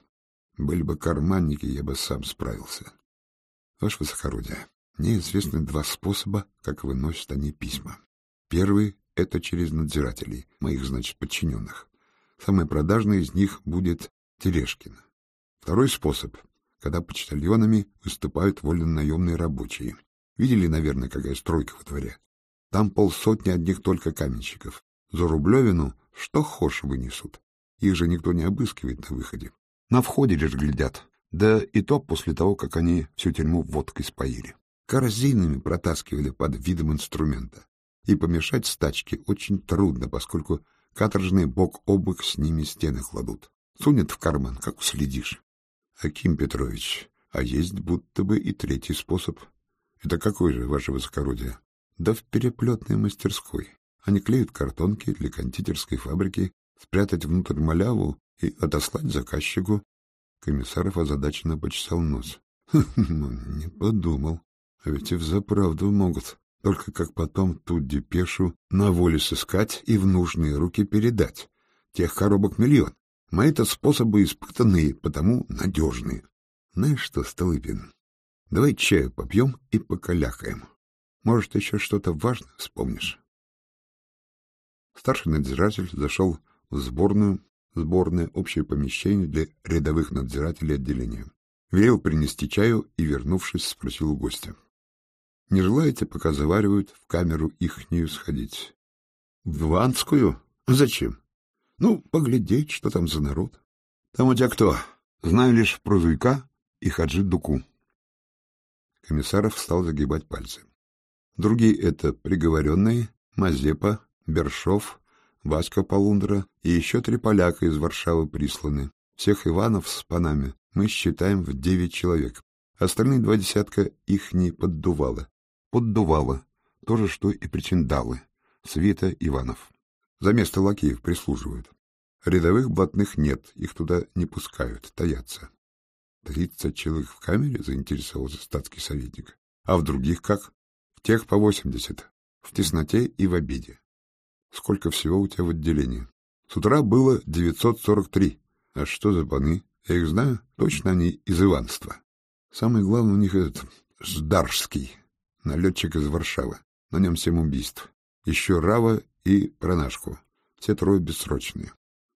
Были бы карманники, я бы сам справился. Ваше высокородие, мне известны два способа, как выносят они письма. Первый — это через надзирателей, моих, значит, подчиненных. Самый продажный из них будет Терешкин. Второй способ — когда почтальонами выступают вольно-наемные рабочие, Видели, наверное, какая стройка во дворе? Там полсотни одних только каменщиков. За Рублевину что хошь вынесут. Их же никто не обыскивает на выходе. На входе лишь глядят. Да и то после того, как они всю тюрьму водкой споили. Корзинами протаскивали под видом инструмента. И помешать стачке очень трудно, поскольку каторжные бок о бок с ними стены кладут. Сунет в карман, как уследишь. Аким Петрович, а есть будто бы и третий способ —— Это какой же, ваше высокородие? — Да в переплетной мастерской. Они клеют картонки для кондитерской фабрики, спрятать внутрь маляву и отослать заказчику. Комиссаров озадаченно почесал нос. Ну, не подумал. А ведь и взаправду могут. Только как потом ту депешу на воле сыскать и в нужные руки передать. Тех коробок миллион. Мои-то способы испытанные, потому надежные. Знаешь что, Столыпин, давай чаю попьем и покалякаем. Может, еще что-то важное вспомнишь. Старший надзиратель зашел в сборную, сборное общее помещение для рядовых надзирателей отделения. Велел принести чаю и, вернувшись, спросил у гостя. — Не желаете, пока заваривают, в камеру ихнюю сходить? — В Ванскую? Зачем? — Ну, поглядеть, что там за народ. — Там у тебя кто? Знаю лишь про Зуйка и Хаджи Дуку. Комиссаров стал загибать пальцы. Другие — это приговоренные, Мазепа, Бершов, Васька Полундра и еще три поляка из Варшавы присланы. Всех Иванов с панами мы считаем в девять человек. Остальные два десятка их не поддувало. Поддувало. То же, что и причиндалы. Света Иванов. За место лакеев прислуживают. Рядовых блатных нет, их туда не пускают, таятся. Тридцать человек в камере, заинтересовался статский советник. А в других как? В тех по восемьдесят. В тесноте и в обиде. Сколько всего у тебя в отделении? С утра было девятьсот сорок три. А что за паны? Я их знаю, точно они из Иванства. Самый главный у них этот Ждарский, налетчик из Варшавы. На нем семь убийств. Еще Рава и Пронашку. Все трое бессрочные.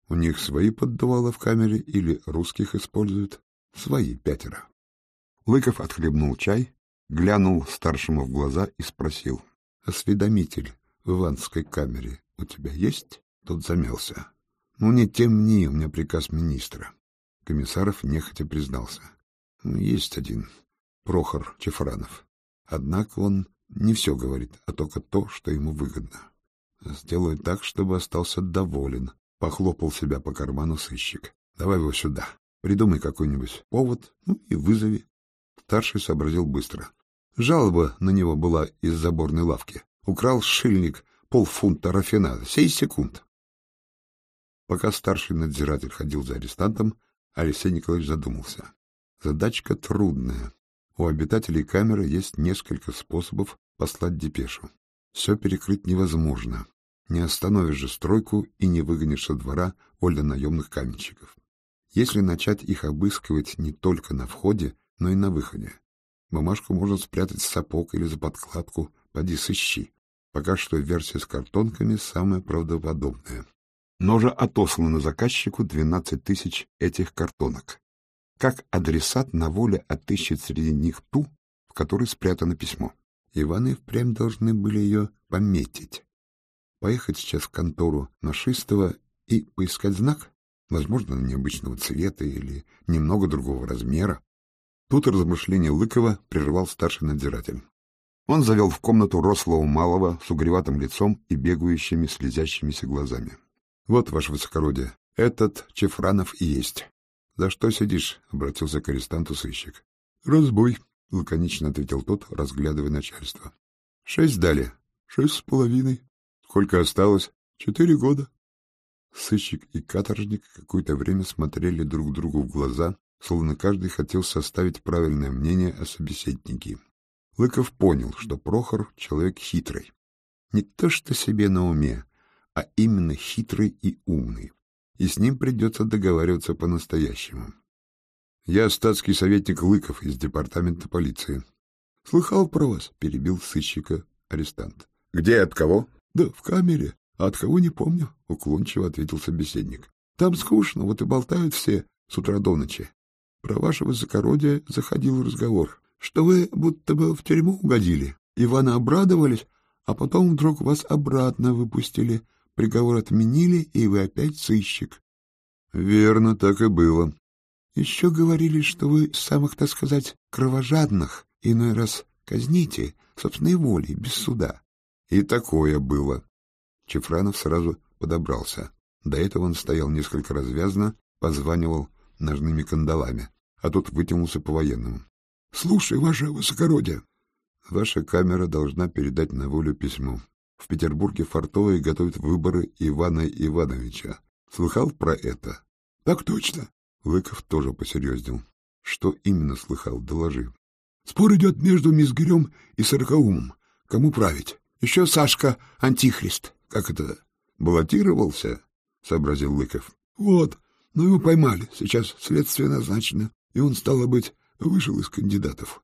У них свои поддувала в камере или русских используют? Свои пятеро. Лыков отхлебнул чай, глянул старшему в глаза и спросил. — Осведомитель в Иванской камере у тебя есть? Тот замялся. — Ну, не темни, у меня приказ министра. Комиссаров нехотя признался. Ну, есть один, Прохор Чефранов. Однако он не все говорит, а только то, что ему выгодно. Сделай так, чтобы остался доволен. Похлопал себя по карману сыщик. Давай его сюда. Придумай какой-нибудь повод, ну и вызови. Старший сообразил быстро. Жалоба на него была из заборной лавки. Украл шильник полфунта рафинада. Сей секунд. Пока старший надзиратель ходил за арестантом, Алексей Николаевич задумался. Задачка трудная. У обитателей камеры есть несколько способов послать депешу. Все перекрыть невозможно. Не остановишь же стройку и не выгонишь со двора наемных каменщиков. Если начать их обыскивать не только на входе, но и на выходе. Бумажку можно спрятать в сапог или за подкладку, поди сыщи. Пока что версия с картонками самая правдоподобная но же отослано заказчику 12 тысяч этих картонок. Как адресат на воле отыщет среди них ту, в которой спрятано письмо. Иваны впрямь должны были ее пометить. Поехать сейчас в контору нашистого и поискать знак, возможно, необычного цвета или немного другого размера. Тут размышление Лыкова прервал старший надзиратель. Он завел в комнату рослого малого с угреватым лицом и бегающими слезящимися глазами. — Вот, ваше высокородие, этот Чефранов и есть. — За что сидишь? — обратился к арестанту сыщик. — Разбой, — лаконично ответил тот, разглядывая начальство. — Шесть дали. — Шесть с половиной. — Сколько осталось? — Четыре года. Сыщик и каторжник какое-то время смотрели друг другу в глаза, словно каждый хотел составить правильное мнение о собеседнике. Лыков понял, что Прохор — человек хитрый. Не то что себе на уме, а именно хитрый и умный, и с ним придется договариваться по-настоящему. Я статский советник Лыков из департамента полиции. — Слыхал про вас, — перебил сыщика арестант. — Где, от кого? — Да в камере. А от кого не помню, — уклончиво ответил собеседник. — Там скучно, вот и болтают все с утра до ночи. Про ваше высокородие заходил разговор, что вы будто бы в тюрьму угодили. Ивана обрадовались, а потом вдруг вас обратно выпустили, приговор отменили, и вы опять сыщик. — Верно, так и было. — Еще говорили, что вы самых, так сказать, кровожадных иной раз казните собственной волей, без суда. И такое было. Чефранов сразу подобрался. До этого он стоял несколько развязно, позванивал ножными кандалами, а тут вытянулся по-военному. — Слушай, ваше высокородие. Ваша камера должна передать на волю письмо. В Петербурге фартовые готовят выборы Ивана Ивановича. Слыхал про это? — Так точно. Лыков тоже посерьезнел. Что именно слыхал? Доложи. Спор идет между Мизгирем и Сорокаумом. Кому править? Еще Сашка — антихрист. Как это? Баллотировался? — сообразил Лыков. Вот. Но его поймали. Сейчас следствие назначено. И он, стало быть, вышел из кандидатов.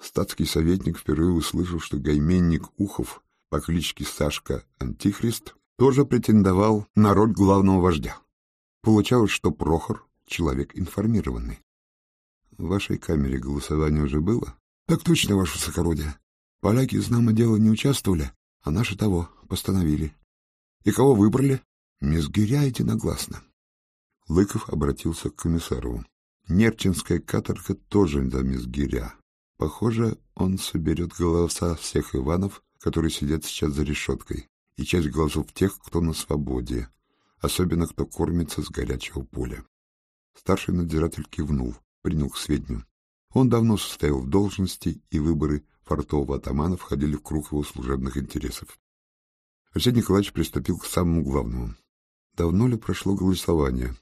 Статский советник, впервые услышал, что гайменник Ухов по кличке Сашка Антихрист тоже претендовал на роль главного вождя. Получалось, что Прохор — человек информированный. В вашей камере голосование уже было? Так точно, ваше высокородие. Поляки, знамо дело, не участвовали, а наши того постановили. И кого выбрали? Мизгиря единогласно. Лыков обратился к комиссару. Нерчинская каторга тоже за Мизгиря. Похоже, он соберет голоса всех Иванов, которые сидят сейчас за решеткой, и часть голосов тех, кто на свободе, особенно кто кормится с горячего поля. Старший надзиратель кивнул, принял к сведению. Он давно состоял в должности, и выборы фортового атамана входили в круг его служебных интересов. Арсений Николаевич приступил к самому главному. Давно ли прошло голосование?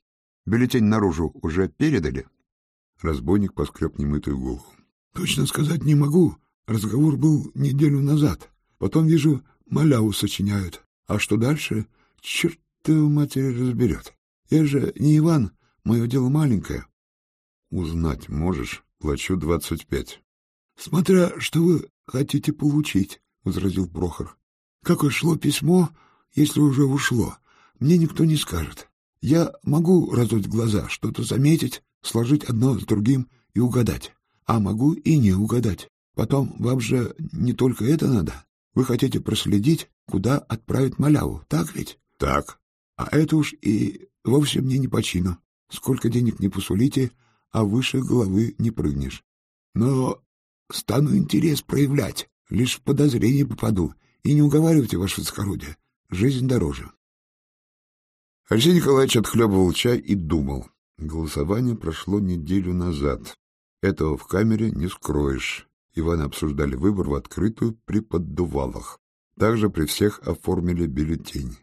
Бюллетень наружу уже передали? Разбойник поскреб немытую голову. — Точно сказать не могу. Разговор был неделю назад. Потом, вижу, маляву сочиняют. А что дальше, черт его матери разберет. Я же не Иван, мое дело маленькое. — Узнать можешь? Плачу двадцать пять. — Смотря, что вы хотите получить, — возразил Прохор. — Как ушло письмо, если уже ушло, мне никто не скажет. Я могу разуть глаза, что-то заметить, сложить одно с другим и угадать. А могу и не угадать. Потом вам же не только это надо. Вы хотите проследить, куда отправить маляву, так ведь? — Так. А это уж и вовсе мне не по чину. Сколько денег не посулите, а выше головы не прыгнешь. Но стану интерес проявлять, лишь в подозрение попаду. И не уговаривайте, ваше высокородие, жизнь дороже. Алексей Николаевич отхлебывал чай и думал. Голосование прошло неделю назад. Этого в камере не скроешь. Иваны обсуждали выбор в открытую при поддувалах. Также при всех оформили бюллетень.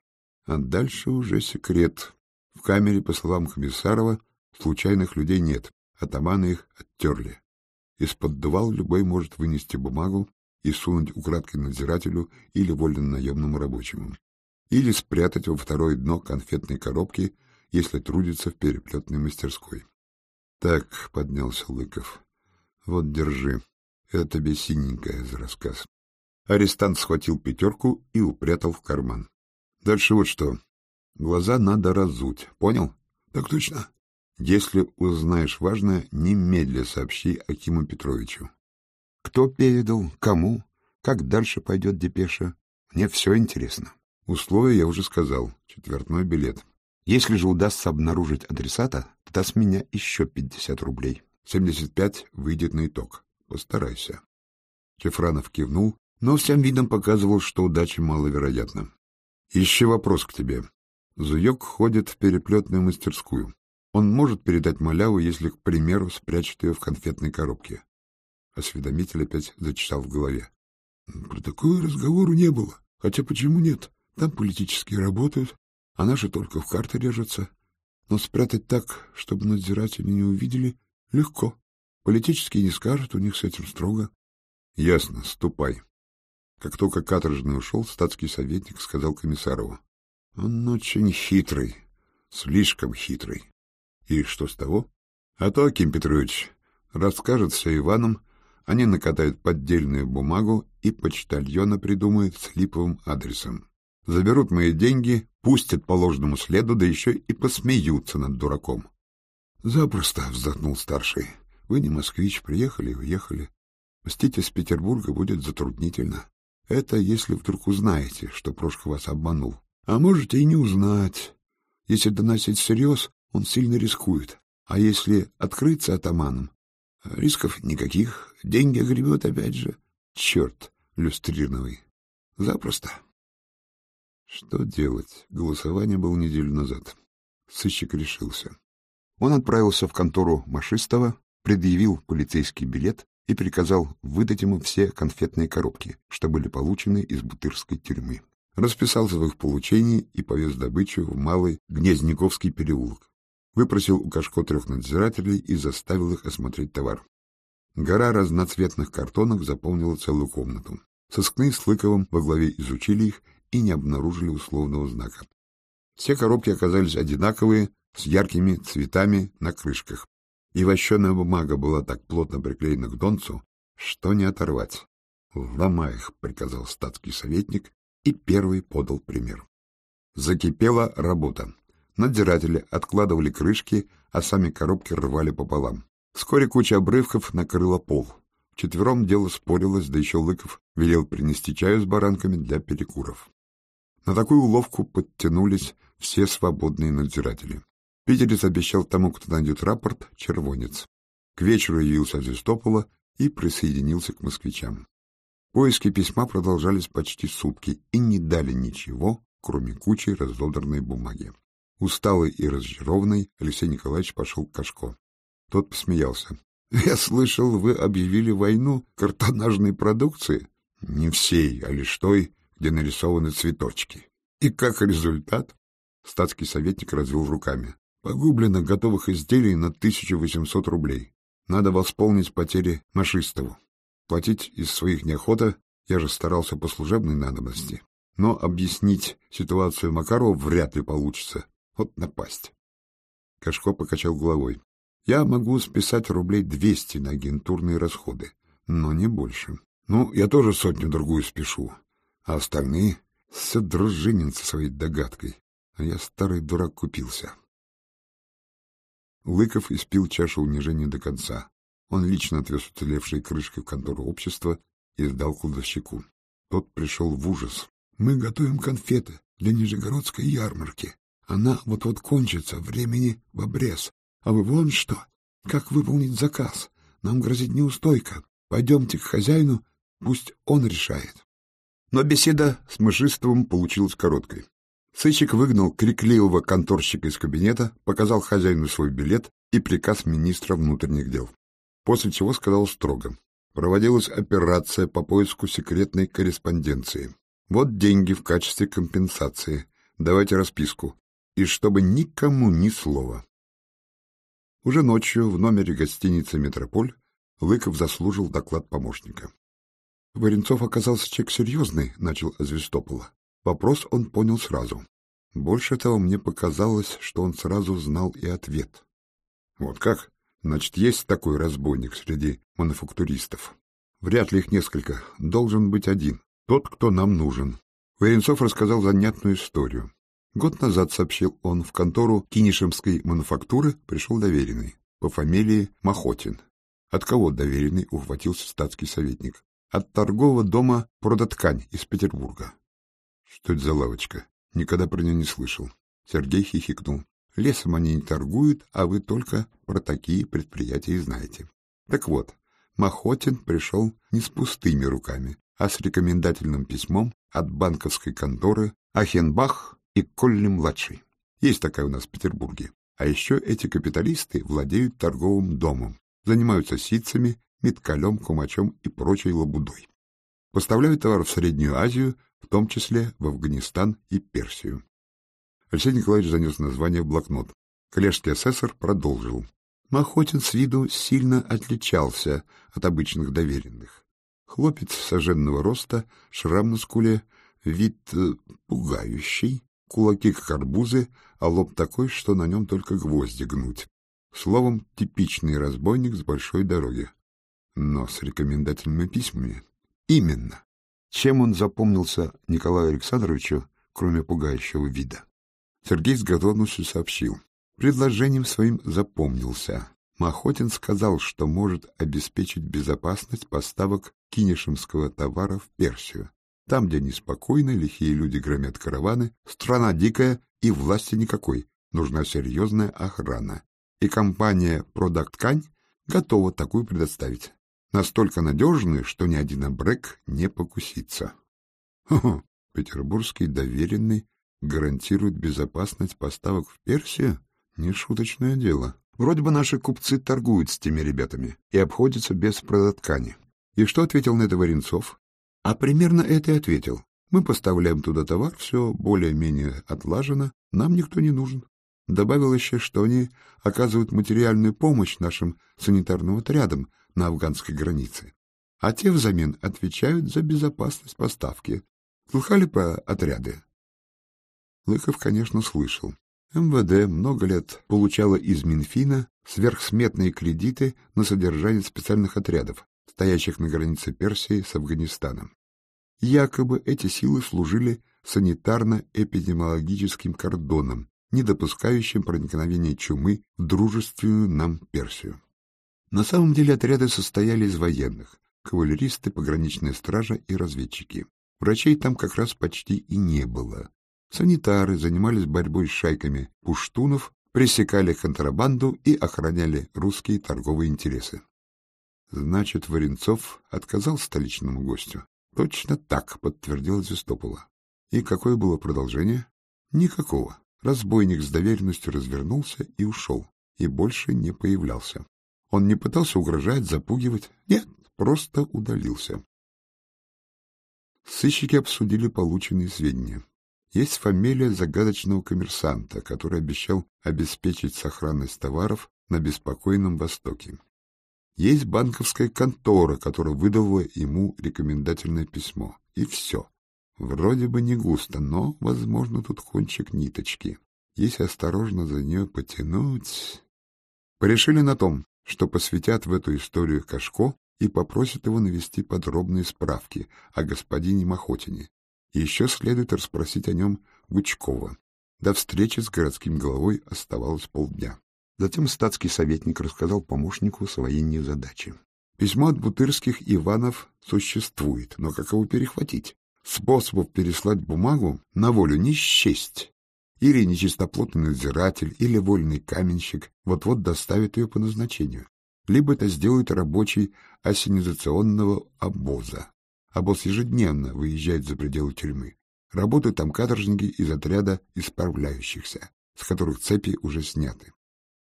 А дальше уже секрет. В камере, по словам Комиссарова, случайных людей нет. Атаманы их оттерли. Из-под дувал любой может вынести бумагу и сунуть украдкой надзирателю или вольно-наемному рабочему. Или спрятать во второе дно конфетной коробки, если трудится в переплетной мастерской. — Так, — поднялся Лыков, — вот держи. Это тебе синенькая за рассказ. Арестант схватил пятерку и упрятал в карман. Дальше вот что. Глаза надо разуть, понял? — Так точно. Если узнаешь важное, немедля сообщи Акиму Петровичу. Кто передал, кому, как дальше пойдет депеша. Мне все интересно. Условия я уже сказал. Четвертной билет. Если же удастся обнаружить адресата, тогда с меня еще пятьдесят рублей. Семьдесят пять выйдет на итог. Постарайся. Чефранов кивнул, но всем видом показывал, что удача маловероятна. Еще вопрос к тебе. Зуёк ходит в переплетную мастерскую. Он может передать маляву, если, к примеру, спрячет ее в конфетной коробке. Осведомитель опять зачитал в голове. Про такое разговору не было. Хотя почему нет? Там политические работают, а наши только в карты режутся. Но спрятать так, чтобы надзиратели не увидели, легко. Политические не скажут, у них с этим строго. Ясно, ступай. Как только каторжный ушел, статский советник сказал комиссарову. Он очень хитрый, слишком хитрый. И что с того? А то, Аким Петрович, расскажет все Иванам, они накатают поддельную бумагу и почтальона придумают с липовым адресом. Заберут мои деньги, пустят по ложному следу, да еще и посмеются над дураком. — Запросто, — вздохнул старший. — Вы не москвич, приехали и уехали. Мстить из Петербурга будет затруднительно. Это если вдруг узнаете, что Прошка вас обманул. А можете и не узнать. Если доносить всерьез, он сильно рискует. А если открыться атаманом, рисков никаких, деньги гребет опять же. Черт, люстрированный. Запросто. Что делать? Голосование было неделю назад. Сыщик решился. Он отправился в контору Машистова, предъявил полицейский билет и приказал выдать ему все конфетные коробки, что были получены из Бутырской тюрьмы. Расписался в их получении и повез добычу в Малый Гнезняковский переулок. выпросил у Кашко трех надзирателей и заставил их осмотреть товар. Гора разноцветных картонок заполнила целую комнату. Сыскные с Лыковым во главе изучили их и не обнаружили условного знака. Все коробки оказались одинаковые, с яркими цветами на крышках. И вощеная бумага была так плотно приклеена к донцу, что не оторвать. «Ломай их», — приказал статский советник и первый подал пример. Закипела работа. Надзиратели откладывали крышки, а сами коробки рвали пополам. Вскоре куча обрывков накрыла пол. Четвером дело спорилось, да еще Лыков велел принести чаю с баранками для перекуров. На такую уловку подтянулись все свободные надзиратели. Питерец обещал тому, кто найдет рапорт, червонец. К вечеру явился Звестопола и присоединился к москвичам. Поиски письма продолжались почти сутки и не дали ничего, кроме кучи разодранной бумаги. Усталый и разочарованный Алексей Николаевич пошел к Кашко. Тот посмеялся. — Я слышал, вы объявили войну картонажной продукции? — Не всей, а лишь той, где нарисованы цветочки. И как результат? Статский советник развел руками. Погублено готовых изделий на 1800 рублей. Надо восполнить потери Машистову. Платить из своих неохота, я же старался по служебной надобности. Но объяснить ситуацию Макарову вряд ли получится. Вот напасть. Кашко покачал головой. Я могу списать рублей двести на агентурные расходы, но не больше. Ну, я тоже сотню-другую спешу, а остальные все дружинин со своей догадкой. А я старый дурак купился. Лыков испил чашу унижения до конца. Он лично отвез уцелевшей крышкой в контору общества и сдал кладовщику. Тот пришел в ужас. — Мы готовим конфеты для Нижегородской ярмарки. Она вот-вот кончится, времени в обрез. А вы вон что? Как выполнить заказ? Нам грозит неустойка. Пойдемте к хозяину, пусть он решает. Но беседа с Мышистовым получилась короткой. Сыщик выгнал крикливого конторщика из кабинета, показал хозяину свой билет и приказ министра внутренних дел. После чего сказал строго. Проводилась операция по поиску секретной корреспонденции. Вот деньги в качестве компенсации. Давайте расписку. И чтобы никому ни слова. Уже ночью в номере гостиницы «Метрополь» Лыков заслужил доклад помощника. Варенцов оказался человек серьезный, — начал Звестопола. Вопрос он понял сразу. Больше того, мне показалось, что он сразу знал и ответ. Вот как? Значит, есть такой разбойник среди мануфактуристов. Вряд ли их несколько. Должен быть один. Тот, кто нам нужен. Варенцов рассказал занятную историю. Год назад, сообщил он, в контору Кинишемской мануфактуры пришел доверенный по фамилии Махотин. От кого доверенный ухватился статский советник? От торгового дома «Продоткань» из Петербурга. Что это за лавочка? Никогда про нее не слышал. Сергей хихикнул. Лесом они не торгуют, а вы только про такие предприятия знаете. Так вот, Махотин пришел не с пустыми руками, а с рекомендательным письмом от банковской конторы Ахенбах и Колли-младший. Есть такая у нас в Петербурге. А еще эти капиталисты владеют торговым домом, занимаются ситцами, меткалем, кумачом и прочей лабудой. Поставляют товар в Среднюю Азию, в том числе в Афганистан и Персию. Алексей Николаевич занес название в блокнот. Коллежский асессор продолжил. Махотин с виду сильно отличался от обычных доверенных. Хлопец соженного роста, шрам на скуле, вид э, пугающий, Кулаки как арбузы, а лоб такой, что на нем только гвозди гнуть. Словом, типичный разбойник с большой дороги. Но с рекомендательными письмами. Именно. Чем он запомнился Николаю Александровичу, кроме пугающего вида? Сергей с готовностью сообщил. Предложением своим запомнился. Махотин сказал, что может обеспечить безопасность поставок кинешемского товара в Персию. Там, где неспокойно, лихие люди громят караваны, страна дикая и власти никакой, нужна серьезная охрана. И компания «Продакткань» готова такую предоставить. Настолько надежную, что ни один абрек не покусится. Хо-хо, петербургский доверенный гарантирует безопасность поставок в Персию? Нешуточное дело. Вроде бы наши купцы торгуют с теми ребятами и обходятся без продоткани. И что ответил на это Варенцов? А примерно это и ответил. Мы поставляем туда товар, все более-менее отлажено, нам никто не нужен. Добавил еще, что они оказывают материальную помощь нашим санитарным отрядам на афганской границе, а те взамен отвечают за безопасность поставки. Слыхали про отряды? Лыков, конечно, слышал. МВД много лет получало из Минфина сверхсметные кредиты на содержание специальных отрядов, стоящих на границе Персии с Афганистаном. Якобы эти силы служили санитарно-эпидемиологическим кордоном, не допускающим проникновения чумы в дружественную нам Персию. На самом деле отряды состояли из военных, кавалеристы, пограничная стража и разведчики. Врачей там как раз почти и не было. Санитары занимались борьбой с шайками пуштунов, пресекали контрабанду и охраняли русские торговые интересы. Значит, Варенцов отказал столичному гостю. Точно так, подтвердил Зистопола. И какое было продолжение? Никакого. Разбойник с доверенностью развернулся и ушел, и больше не появлялся. Он не пытался угрожать, запугивать. Нет, просто удалился. Сыщики обсудили полученные сведения. Есть фамилия загадочного коммерсанта, который обещал обеспечить сохранность товаров на беспокойном Востоке. Есть банковская контора, которая выдала ему рекомендательное письмо. И все. Вроде бы не густо, но, возможно, тут кончик ниточки. Если осторожно за нее потянуть... Порешили на том, что посвятят в эту историю Кашко и попросят его навести подробные справки о господине Махотине. И еще следует расспросить о нем Гучкова. До встречи с городским головой оставалось полдня. Затем статский советник рассказал помощнику свои незадачи. Письмо от бутырских Иванов существует, но как его перехватить? Способов переслать бумагу на волю не счесть. Или нечистоплотный надзиратель, или вольный каменщик вот-вот доставит ее по назначению. Либо это сделает рабочий осенизационного обоза. Обоз ежедневно выезжает за пределы тюрьмы. Работают там каторжники из отряда исправляющихся, с которых цепи уже сняты.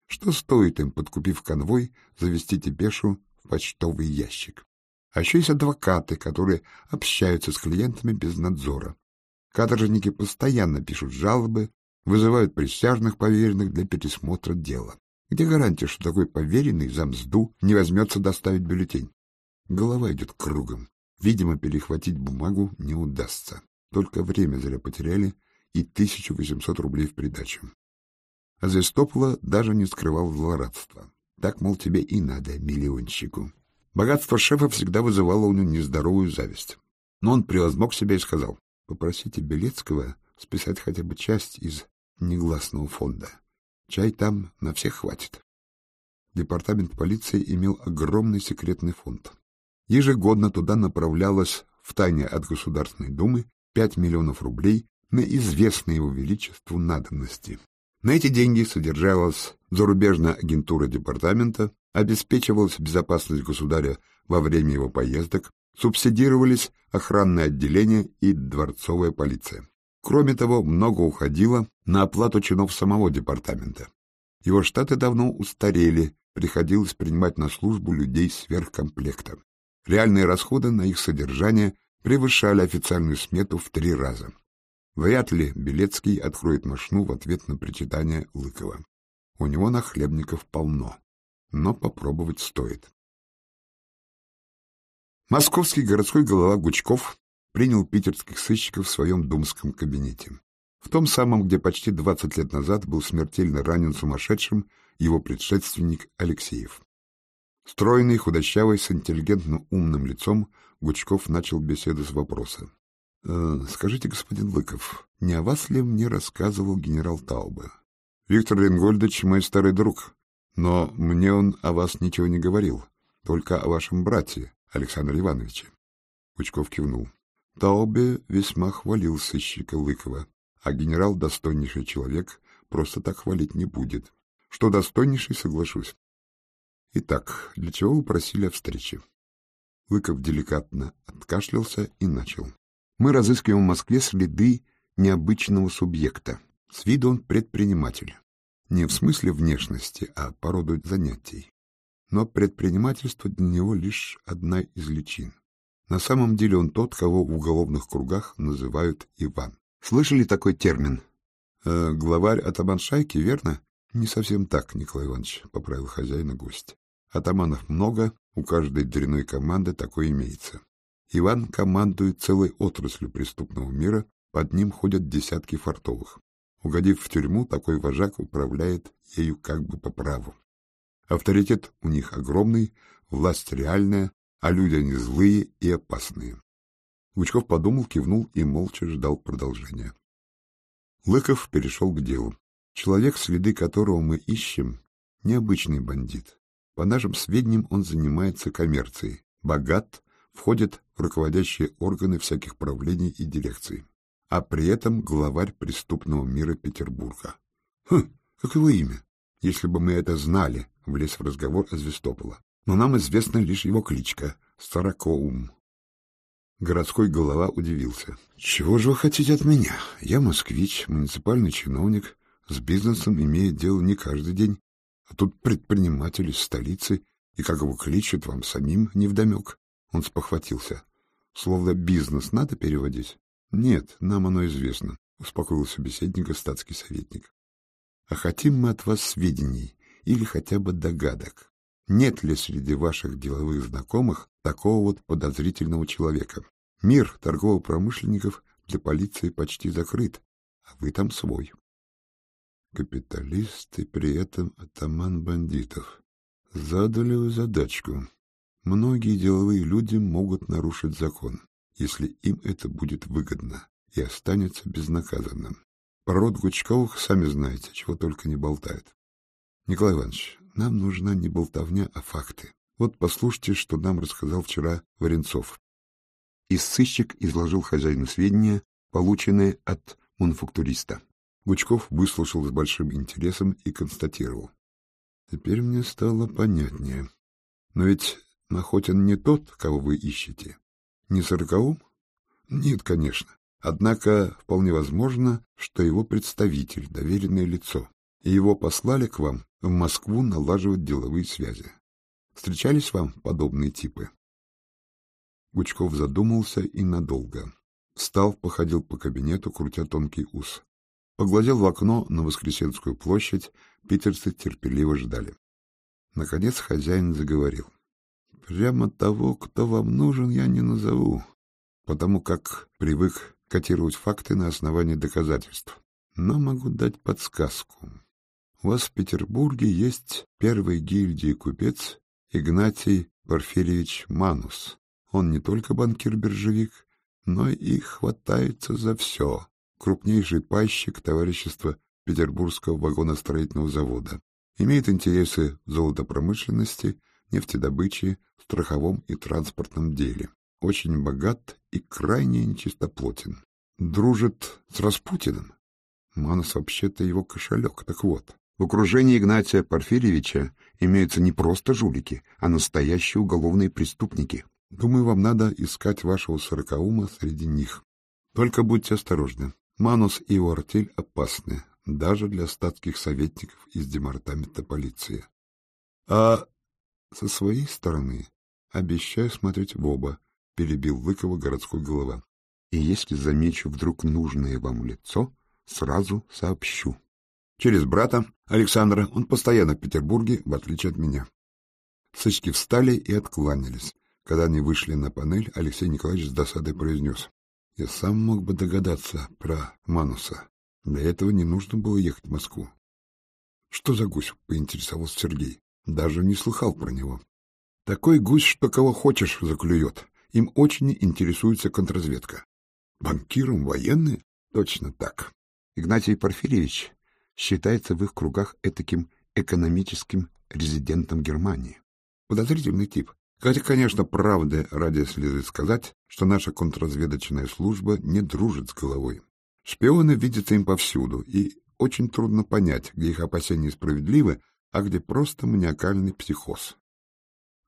Что стоит им, подкупив конвой, завести депешу в почтовый ящик? А еще есть адвокаты, которые общаются с клиентами без надзора. Каторжники постоянно пишут жалобы, вызывают присяжных поверенных для пересмотра дела. Где гарантия, что такой поверенный за мзду не возьмется доставить бюллетень? Голова идет кругом. Видимо, перехватить бумагу не удастся. Только время зря потеряли и 1800 рублей в придачу. А Зестопла даже не скрывал злорадства. Так, мол, тебе и надо, миллионщику. Богатство шефа всегда вызывало у него нездоровую зависть. Но он превозмог себя и сказал, попросите Белецкого списать хотя бы часть из негласного фонда. Чай там на всех хватит. Департамент полиции имел огромный секретный фонд. Ежегодно туда направлялось в тайне от Государственной Думы 5 миллионов рублей на известные его величеству надобности. На эти деньги содержалась зарубежная агентура департамента, обеспечивалась безопасность государя во время его поездок, субсидировались охранное отделение и дворцовая полиция. Кроме того, много уходило на оплату чинов самого департамента. Его штаты давно устарели, приходилось принимать на службу людей сверхкомплекта. Реальные расходы на их содержание превышали официальную смету в три раза. Вряд ли Белецкий откроет машину в ответ на причитание Лыкова. У него нахлебников полно но попробовать стоит. Московский городской голова Гучков принял питерских сыщиков в своем думском кабинете. В том самом, где почти 20 лет назад был смертельно ранен сумасшедшим его предшественник Алексеев. Стройный, худощавый, с интеллигентно умным лицом, Гучков начал беседу с вопроса. «Э, — Скажите, господин Лыков, не о вас ли мне рассказывал генерал Таубе? — Виктор Ленгольдович мой старый друг, но мне он о вас ничего не говорил, только о вашем брате, Александре Ивановиче. Пучков кивнул. Таубе весьма хвалил сыщика Лыкова, а генерал достойнейший человек просто так хвалить не будет. Что достойнейший, соглашусь. Итак, для чего вы просили о встрече? Лыков деликатно откашлялся и начал. Мы разыскиваем в Москве следы необычного субъекта. С виду он предприниматель. Не в смысле внешности, а по роду занятий. Но предпринимательство для него лишь одна из личин. На самом деле он тот, кого в уголовных кругах называют Иван. Слышали такой термин? э, главарь атаман шайки, верно? — Не совсем так, Николай Иванович, — поправил хозяина гость. Атаманов много, у каждой дряной команды такое имеется. Иван командует целой отраслью преступного мира, под ним ходят десятки фартовых. Угодив в тюрьму, такой вожак управляет ею как бы по праву. Авторитет у них огромный, власть реальная, а люди они злые и опасные. Гучков подумал, кивнул и молча ждал продолжения. Лыков перешел к делу. Человек, следы которого мы ищем, необычный бандит. По нашим сведениям, он занимается коммерцией, богат, входит в руководящие органы всяких правлений и дирекций, а при этом главарь преступного мира Петербурга. Хм, как его имя? Если бы мы это знали, влез в разговор Азвестопола. Но нам известна лишь его кличка — Старокоум. Городской голова удивился. — Чего же вы хотите от меня? Я москвич, муниципальный чиновник, с бизнесом имеет дело не каждый день, а тут предприниматель из столицы, и как его кличут, вам самим невдомек. Он спохватился. Словно бизнес надо переводить? Нет, нам оно известно, успокоил собеседника статский советник. А хотим мы от вас сведений или хотя бы догадок. Нет ли среди ваших деловых знакомых такого вот подозрительного человека? Мир торгово-промышленников для полиции почти закрыт, а вы там свой. Капиталист и при этом атаман бандитов. Задали вы задачку. Многие деловые люди могут нарушить закон, если им это будет выгодно, и останется безнаказанным. Пород Гучковых, сами знаете, чего только не болтает. Николай Иванович, нам нужна не болтовня, а факты. Вот послушайте, что нам рассказал вчера Варенцов. И сыщик изложил хозяину сведения, полученные от мануфактуриста. Гучков выслушал с большим интересом и констатировал. Теперь мне стало понятнее. Но ведь Махотин не тот, кого вы ищете. Не сороковым? Нет, конечно. Однако вполне возможно, что его представитель, доверенное лицо, и его послали к вам в Москву налаживать деловые связи. Встречались вам подобные типы? Гучков задумался и надолго. Встал, походил по кабинету, крутя тонкий ус. Поглазел в окно на Воскресенскую площадь, питерцы терпеливо ждали. Наконец хозяин заговорил. Прямо того, кто вам нужен, я не назову, потому как привык котировать факты на основании доказательств. Но могу дать подсказку. У вас в Петербурге есть первый гильдии купец Игнатий Порфирьевич Манус. Он не только банкир-биржевик, но и хватается за все. Крупнейший пайщик товарищества Петербургского вагоностроительного завода. Имеет интересы в золотопромышленности, нефтедобыче, страховом и транспортном деле. Очень богат и крайне нечистоплотен. Дружит с Распутиным. Манус вообще-то его кошелек. Так вот, в окружении Игнатия Порфирьевича имеются не просто жулики, а настоящие уголовные преступники. Думаю, вам надо искать вашего сорокаума среди них. Только будьте осторожны. Манус и его артель опасны, даже для статских советников из департамента полиции. А со своей стороны обещаю смотреть в оба, перебил Лыкова городской голова. И если замечу вдруг нужное вам лицо, сразу сообщу. Через брата Александра он постоянно в Петербурге, в отличие от меня. Сычки встали и откланялись. Когда они вышли на панель, Алексей Николаевич с досадой произнес. Я сам мог бы догадаться про Мануса. Для этого не нужно было ехать в Москву. — Что за гусь? — поинтересовался Сергей. Даже не слыхал про него. — Такой гусь, что кого хочешь, заклюет. Им очень интересуется контрразведка. — Банкиром военные? — Точно так. Игнатий Порфирьевич считается в их кругах этаким экономическим резидентом Германии. Подозрительный тип. Хотя, конечно, правда ради следует сказать, что наша контрразведочная служба не дружит с головой. Шпионы видятся им повсюду, и очень трудно понять, где их опасения справедливы, а где просто маниакальный психоз.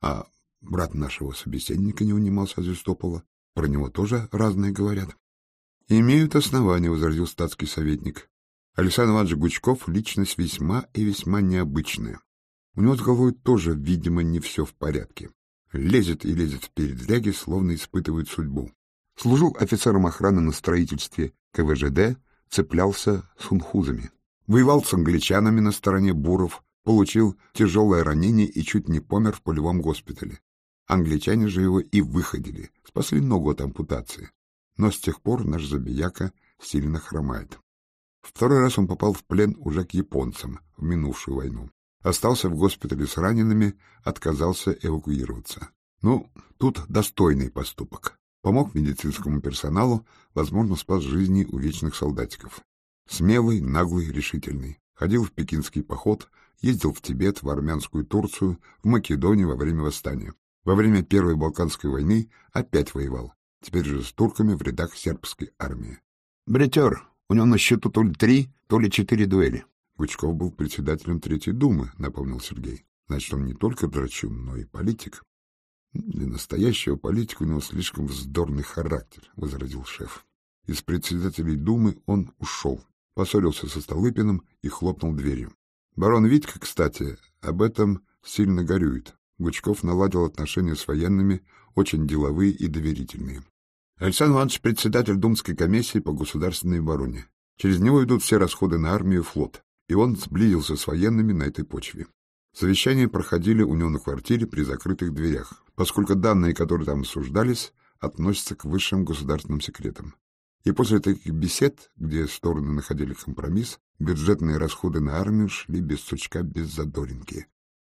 А брат нашего собеседника не унимался Звестопола. Про него тоже разные говорят. — Имеют основания, — возразил статский советник. Александр Иванович Гучков — личность весьма и весьма необычная. У него с головой тоже, видимо, не все в порядке. Лезет и лезет в передряги, словно испытывает судьбу. Служил офицером охраны на строительстве КВЖД, цеплялся с хунхузами. Воевал с англичанами на стороне буров, получил тяжелое ранение и чуть не помер в полевом госпитале. Англичане же его и выходили, спасли ногу от ампутации. Но с тех пор наш забияка сильно хромает. Второй раз он попал в плен уже к японцам в минувшую войну. Остался в госпитале с ранеными, отказался эвакуироваться. Ну, тут достойный поступок. Помог медицинскому персоналу, возможно, спас жизни у вечных солдатиков. Смелый, наглый, решительный. Ходил в пекинский поход, ездил в Тибет, в армянскую Турцию, в Македонию во время восстания. Во время Первой Балканской войны опять воевал. Теперь же с турками в рядах сербской армии. Бритер, у него на счету то ли три, то ли четыре дуэли. Гучков был председателем Третьей Думы, напомнил Сергей. Значит, он не только драчун, но и политик. Для настоящего политика у него слишком вздорный характер, возразил шеф. Из председателей Думы он ушел, поссорился со Столыпиным и хлопнул дверью. Барон Витька, кстати, об этом сильно горюет. Гучков наладил отношения с военными, очень деловые и доверительные. Александр Иванович — председатель Думской комиссии по государственной обороне. Через него идут все расходы на армию и флот, и он сблизился с военными на этой почве. Совещания проходили у него на квартире при закрытых дверях, поскольку данные, которые там обсуждались, относятся к высшим государственным секретам. И после таких бесед, где стороны находили компромисс, бюджетные расходы на армию шли без сучка, без задоринки.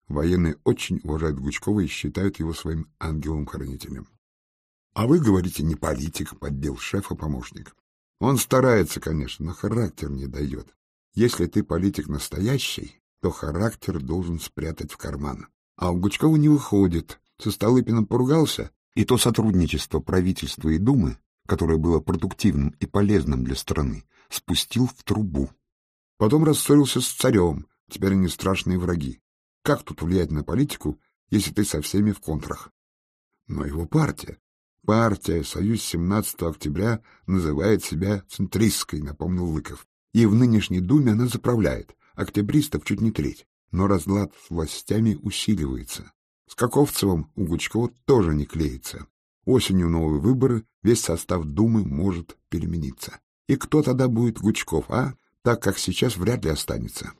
Военные очень уважают Гучкова и считают его своим ангелом-хранителем. — А вы говорите, не политик, — поддел шефа помощник. Он старается, конечно, но характер не дает. Если ты политик настоящий, то характер должен спрятать в карман. А у Гучкова не выходит. Со Столыпиным поругался, и то сотрудничество правительства и Думы, которое было продуктивным и полезным для страны, спустил в трубу. Потом рассорился с царем, теперь они страшные враги. Как тут влиять на политику, если ты со всеми в контрах? Но его партия, партия «Союз 17 октября» называет себя центристской, напомнил Лыков. И в нынешней Думе она заправляет, октябристов чуть не треть. Но разлад с властями усиливается. С Каковцевым у Гучкова тоже не клеится. Осенью новые выборы, весь состав Думы может перемениться. И кто тогда будет Гучков, а? Так как сейчас вряд ли останется.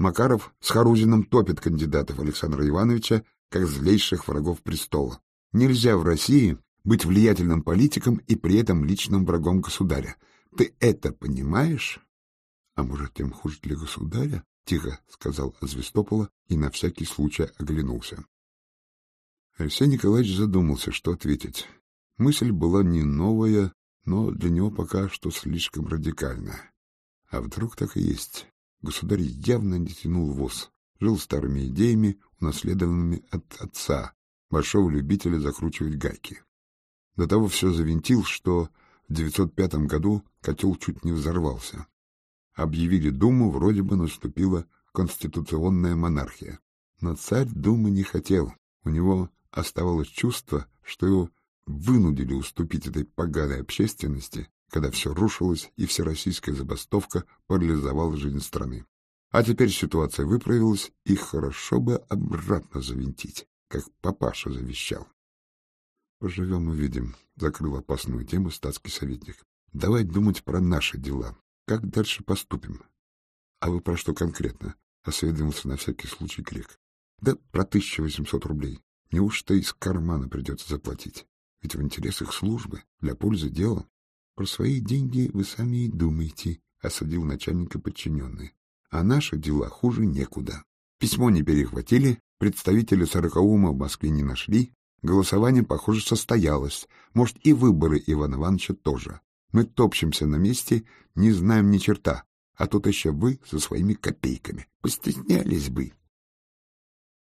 Макаров с Харузиным топит кандидатов Александра Ивановича как злейших врагов престола. Нельзя в России быть влиятельным политиком и при этом личным врагом государя. Ты это понимаешь? А может, тем хуже для государя? — тихо сказал Азвестопола и на всякий случай оглянулся. Алексей Николаевич задумался, что ответить. Мысль была не новая, но для него пока что слишком радикальная. А вдруг так и есть? Государь явно не тянул воз, жил старыми идеями, унаследованными от отца, большого любителя закручивать гайки. До того все завинтил, что в 905 году котел чуть не взорвался. Объявили Думу, вроде бы наступила конституционная монархия. Но царь Думы не хотел. У него оставалось чувство, что его вынудили уступить этой поганой общественности, когда все рушилось и всероссийская забастовка парализовала жизнь страны. А теперь ситуация выправилась, и хорошо бы обратно завинтить, как папаша завещал. Поживем увидим, — закрыл опасную тему статский советник. Давай думать про наши дела. Как дальше поступим? А вы про что конкретно? — осведомился на всякий случай грек. Да про тысяча восемьсот рублей. Неужто из кармана придется заплатить? Ведь в интересах службы, для пользы дела. Про свои деньги вы сами и думаете, — осадил начальника подчиненный. А наши дела хуже некуда. Письмо не перехватили, представителя сорокаума в Москве не нашли, Голосование, похоже, состоялось. Может, и выборы Ивана Ивановича тоже. Мы топчемся на месте, не знаем ни черта. А тут еще вы со своими копейками. Постеснялись бы.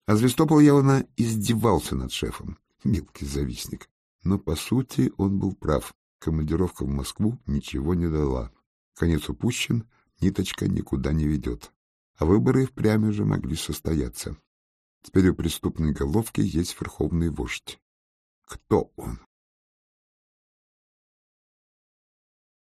А Звестопол явно издевался над шефом. Мелкий завистник. Но, по сути, он был прав. Командировка в Москву ничего не дала. Конец упущен, ниточка никуда не ведет. А выборы впрямь уже могли состояться. Теперь у преступной головки есть верховный вождь. Кто он?